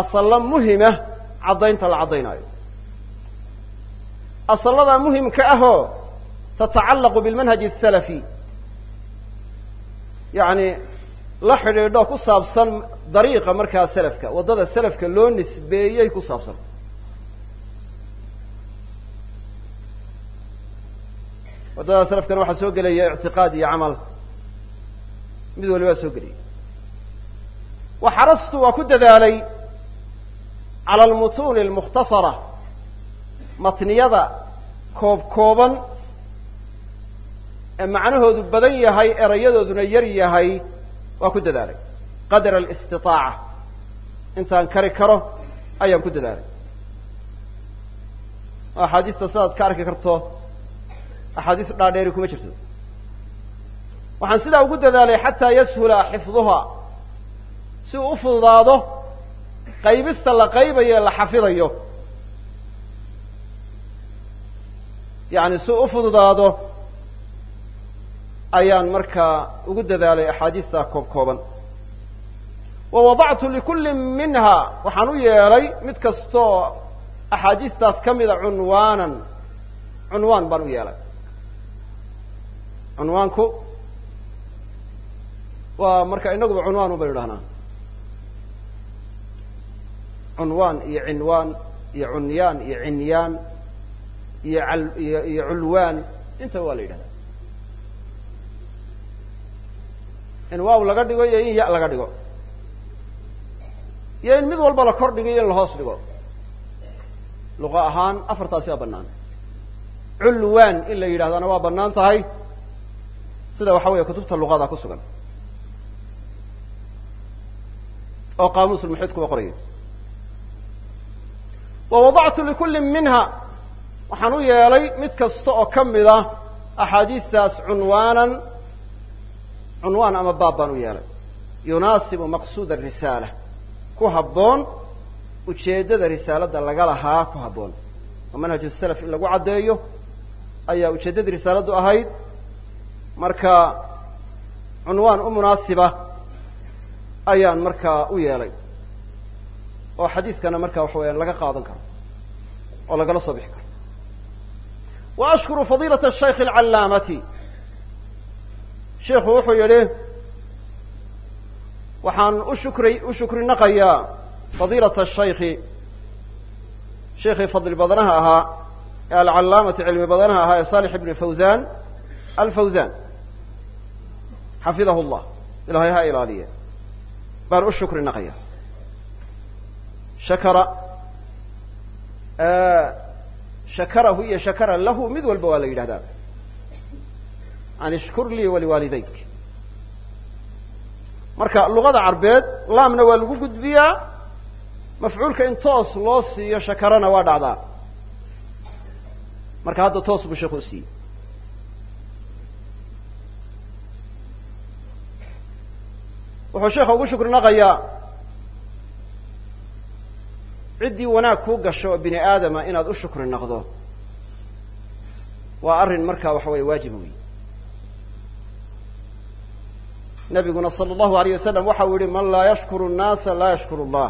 asalla muhima caddaynta la caddaynaayo asalladaa muhimka ahoo tatacallaqu bilmanhaji asalafi yacni la xidhiidho ku saabsan dariiqa markaa selafka waddada selafka loo nisbeeyey ku saabsan. Waddada selafkana waxaa soo gelaya ictiqaad iyo camal. Mid waliba soo gelaya wa xarastu waa ku dadaalay cala almutuuni almukhtasara matniyada koob kooban ee macnahoodu badan yahay erayadooduna yar yahay waa ku dadaalay. Qadra alistitaaca. Intaan kari karo ayaan ku dadaalay. Oo axaadiista sidaad ka arki karto axaadiis dhaadheeri kuma jirto. Waxaan sidaa ugu dadaalay xataa yashula xifduha si uu u fududaado qaybista la qaybayo ee la xafidayo. Yacni si uu u fududaado ayaan markaa ugu dadaalay axaadiistaa koob kooban wa wadactu likulli minha waxaan u yeelay mid kastaoo axaadiistaas ka mida cunwaanan cunwaan baan u yeelay. Cunwaanku waa marka inaguba cunwaan un baynu dhahnaa cunwaan iyo cinwaan iyo cunyaan iyo cinyaan iyo iyo culwaan intaba waa la yidhahdaa in waaw laga dhigo iyo in ya laga dhigo. Iyo in mid walba la kor dhigo iyo in lahoos dhigo. Luqa ahaan afartaasi waa bannaan. Culwaan in la yidhahdana waa bannaan tahay. Sida waxa weeye kutubta luqada ku sugan. Oo qaamuusulmuxiid kuba qoraya. Wa wadactu likulli minha. Waxaan u yeelay mid kasta oo ka mid a axaadiistaas cunwaanan cunwaan ama baab baan u yeelay. Yunaasibu maqsuuda arisaala ku habboon ujeeddada risaaladda laga lahaa ku habboon. Oo manhaju salaf in lagu caddeeyo ayaa ujeeddadii risaaladdu ahayd. Marka cunwaan u munaasiba ayaan markaa u yeelay. Oo xadiiskana marka waxa weyaan laga qaadan karo oo lagala soo bixi karo. Wa ashkuru fadiilata shaykh alcallaamati sheikhu wuxuu yidhi waxaan u shukri u shukri naqayaa fadiilata shaykhi sheikhii fadli badanaha ahaa ee alcallaamati cilmi badanaha ahaa ee saalix ibni fawzan alfawzan xafidahu llah ilahay ha ilaaliye. Baan u shukri naqaya shakara shakarahu iyo shakara lahu mid walba waa la yidhahdaa an ishkur lii waliwaalidayk. Marka luqada carbeed laamna waa lagu gudbiyaa mafcuulka in toos loo siiyo shakarana waa dhacdaa. Marka hadda toos buu sheekhu u siiyey. Wuxuu sheekha ugu shukri naqayaa ciddii wanaag kuu gasho oo bini aadama inaad u shukri naqdo waa arrin markaa waxa weeye waajiba wey nabiguna sala allahu alayh wasalam waxa uu yihi man laa yashkuru nnaasa laa yashkuru allah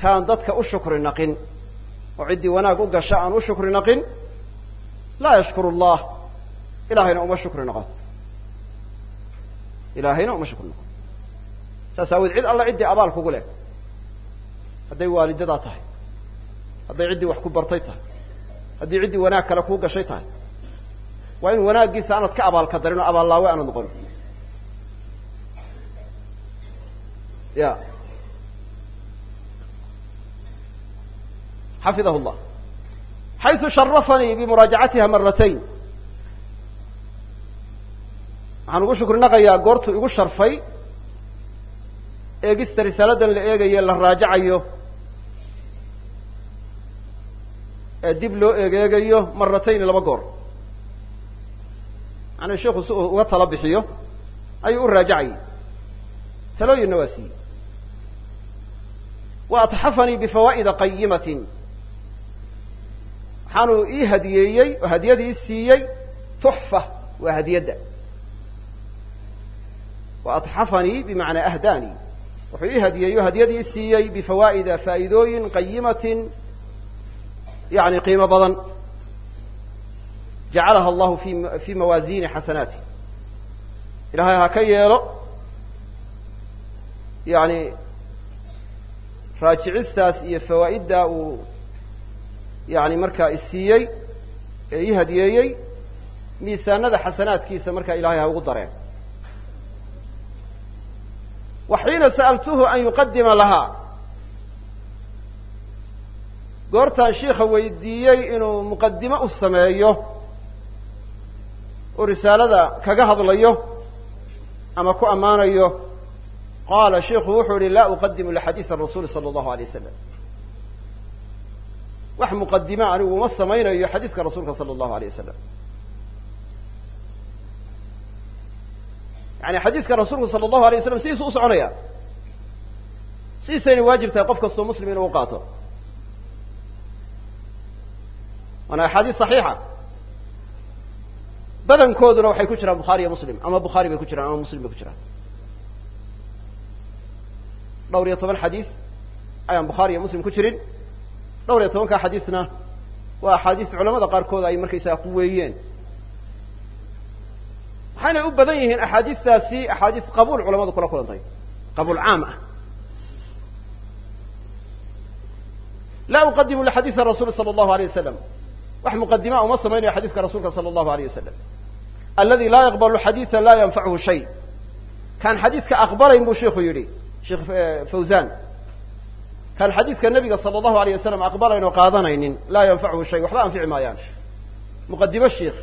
kaan dadka u shukri naqin oo ciddii wanaag u gasha aan u shukri naqin laa yashkuru allah ilaahayna uma shukri naqo ilaahayna uma shukri naqo saas aawood cid alla ciddii abaal kugu leh hadday waalidadaa tahay hadday ciddii wax ku bartay tahay haddii ciddii wanaag kale kuu gashay tahay waa in wanaaggiisa aanad ka abaalka darin oo abaallaawe aanad noqon ya xafidahu llah xaysu sharafanii bimuraajacatiha maratayn waxaan ugu shukri naqayaa goortuu igu sharfay eegista risaaladan la eegayo la raajacayo ee dib loo egeegayo maratayni laba goor macnaa sheikhu si uga tala bixiyo ayuu u raajacayay talooyinna waa siiyey wa atxafanii bifawaa'ida qayimatin waxaanuu ii hadiyeeyey oo hadiyadii siiyey tuxfa waa hadiyadda wa atxafanii bimacnaa ahdaanii wuxuu ii hadiyeeyo hadiyadii siiyey bifawaa'ida faa'iidooyin qayimatin yani qiimo badan jacalaha allahu fi fii mawaasiini xasanaati ilahay ha ka yeelo yani raajicistaas iyo fawaa'iddaa uu yani markaa isiiyey ee ii hadiyeeyey miisaanada xasanaadkiisa markaa ilahay ha ugu dareen. Wa xiina sa'altuhu an yuqadima lahaa. Goortaan shiikha weydiiyey inuu muqadimo u sameeyo oo risaalada kaga hadlayo ama ku ammaanayo qaala shiikhu wuxuu yihi laa uqadimu lixadiisa rasuuli sala allahu alay wasalam wax muqadima anigu uma samaynayo xadiiska rasuulka sala allahu alay wasalam yani xadiiska rasuulku sala allahu alay waslam sidiisu u soconaya sidiisayna waajib tahay qof kastoo muslim inuu qaato waana axaadiis saxiixa badankooduna waxay ku jiraan bukhaari iyo muslim ama bukhaari bay ku jiraan ama muslim bay ku jiraan dhowr iyo toban xadiis ayaan bukhaari iyo muslim ku jirin. Dhowr iyo tobanka xadiisna waa axaadiis culamada qaarkood ay markaysaga ku weeyeen. Waxayna u badan yihiin axaadiistaasi axaadiis qabuul culamadu kula kulantay. Qabuul caam ah. Laa uqadimu lixadiisa rasuuli sala allahu alay wasalam wax muqadima uma samaynayo xadiiska rasuulka sala allahu alayh wasalam aladi laa yaqbalu xadiisa laa yanfachu shay. Kaan xadiiska aqbalayn buu shiiku yidhi sheekh fawzan. Kaan xadiiska nabiga sala allahu alayh wasalam aqbalayn oo qaadanaynin laa yanfachu shay. Waxba anfici maayaan muqadimo shiikh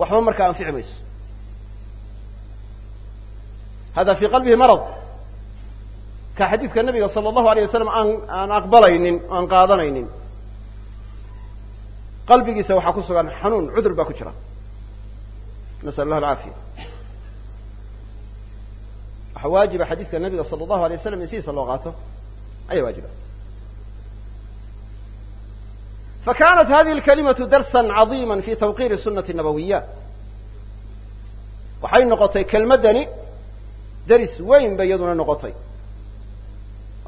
waxba markaa anfici mayso hada fii qalbihi marad. Ka xadiiska nabiga sala allahu alayh wasalam aan aan aqbalaynin aan qaadanaynin. Qalbigiisa waxaa ku sugan xanuun cudur baa ku jira. Nasal allah alcaafiya waxaa waajiba xadiiska nabiga sala allahu alay waslam in sidiisa loo qaato. Ayaa waajiba. Fakanat hadihi alkalimatu darsan cadiima fi tawqiiri sunati nabawiya waxay noqotay kelmaddani deris weyn bay iyaduna noqotay.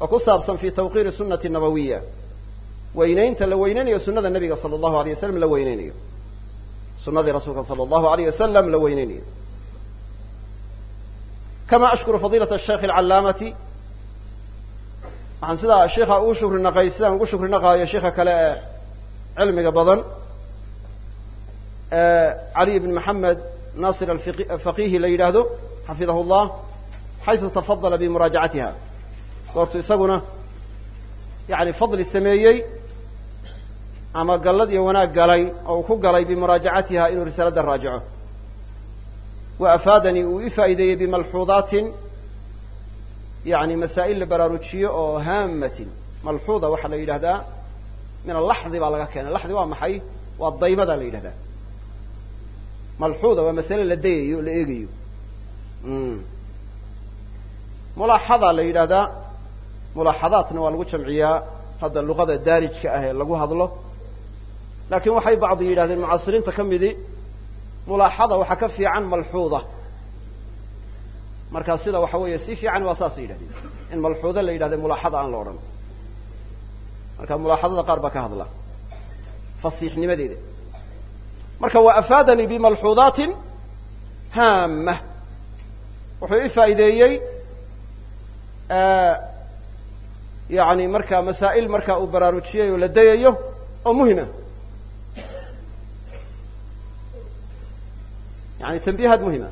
Oo ku saabsan fi tawqiiri sunati nabawiya weynaynta la weynaynayo sunada nabiga sala allahu alayh wasalam la weynaynayo. Sunadii rasuulka sala allahu alayh wasalam la weynaynayo kama ashkuru fadiilat asheikh alcalaamati waxaan sidaa sheikha ugu shukri naqay sidaan ugu shukri naqaayo sheikha kale ee cilmiga badan cali bn maxamed nasir alfaqihi la yidhaahdo xafidahu llah xaysu tafadala bimuraajacatiha goortu isaguna yani fadli sameeyey ama gallad iyo wanaag galay oo uu ku galay bimuraajacatiha inuu risaalada raajico wa afaadanii uu i faa'iideeyey bimalxuudaatin yani masaa'il la baraarujiyo oo haamatin malxuuda waxaa la yidhahdaa min alaxdi baa laga keenay laxdi waa maxay waa daymada la yidhahdaa malxuuda waa masale la dayayo la eegayo mulaaxada la yidhahdaa mulaaxadaatna waa lagu jamciyaa hadda luqada daarijka ah ee lagu hadlo laakiin waxay bacdi yidhahdeen mucaasiriinta ka midi mulaaxada waxaa ka fiican malxuuda. Markaa sida waxa weeye si fiican waa saasay yidhahdeen in malxuuda la yidhahda mulaaxada aan la odhan. Marka mulaaxadada qaar baa ka hadla. Fasiixnimadeeda. Marka wa afaadanii bimalxuudaatin haama wuxuu i faa'iideeyey yani marka masaa'il marka uu baraarujiyey oo la dayayo oo muhima yani tambiihaad muhima.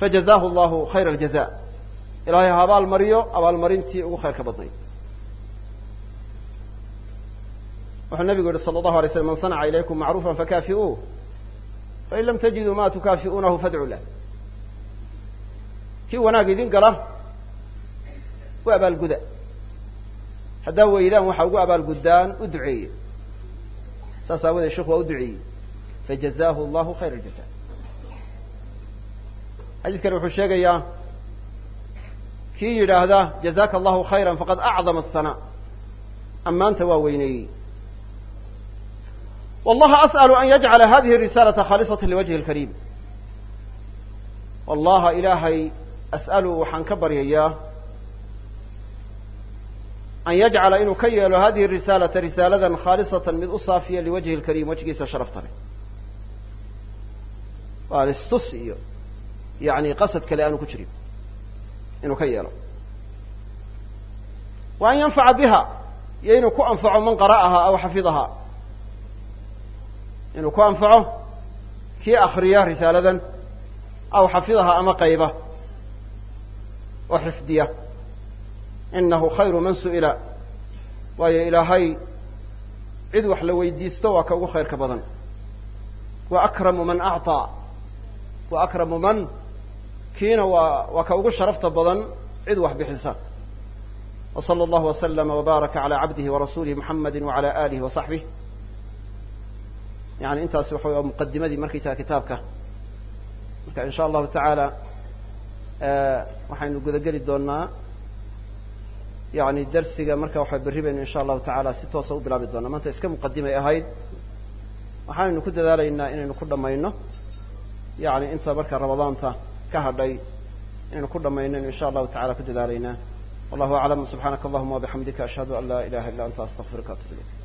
Fajazaahu allahu khayra aljaza ilaahay ha abaal mariyo abaalmarintii ugu khayrka badnayd wuxuu nabigu yihi sala allahu alay slam man sanaca ilaykum macruufa fakaafi'uuh fain lam tajiduu ma tukaafi'uunahu fadcu lah. Kii wanaag idin gala u abaalguda haddaa weydaan waxa ugu abaalguddaan u duceeye saas aawadeed sheikhu waa u duceeyey fajazaahu allahu khayra aljaza xadiiskani wuxuu sheegayaa kii yidhaahda jazaaka allahu khayra faqad acdama asanaa ammaanta waa weyneeyey. Wallaha as'alu an yajcala hadihi risaalata khaalisata liwajhi lkariim wallaha ilaahay as'alu waxaan ka baryayaa an yajcala inuu ka yeelo hadihi risaalata risaaladan khaalisatan mid u saafiya liwajhi lkariim wajgiisa sharafta leh. Waa listus iyo yani qasad kale aanu ku jirin inuu ka yeelo. Wa an yanfaca biha iyo inuu ku anfaco man qara'ahaa aw xafidahaa inuu ku anfaco kii akriya risaaladan aw xafidahaa ama qayba oo xifdiya. Inahu khayru man su'ila waayo ilaahay cid wax la weydiisto waa ka ugu khayrka badan. Wa akramu man acطaa wa akramu man kiina waa waa ka ugu sharafta badan cid wax bixisa wa sala allahu waslama wbaaraka calaa cabdihi warasuulihi muxamadi wacala aalihi wa saxbih yani intaas waxa waa muqadimadii markaysaga kitaabka. Marka in sha allahu tacaala waxaynu gudageli doonaa yani darsiga marka waxa berri baynu insha allahu tacaala si toosa u bilaabi doonaa maanta iska muqadimay ahayd. Waxaanaynu ku dadaalaynaa inaynu ku dhammayno. Yani inta marka ramadaanta ka hadhay inaynu ku dhammaynayno insha allahu tacala ku dadaalaynaa. Wallahu aclam subxaanaka allahuma wabixamdika ashhadu an laa ilaha illa anta astaqfiruka atub ilayk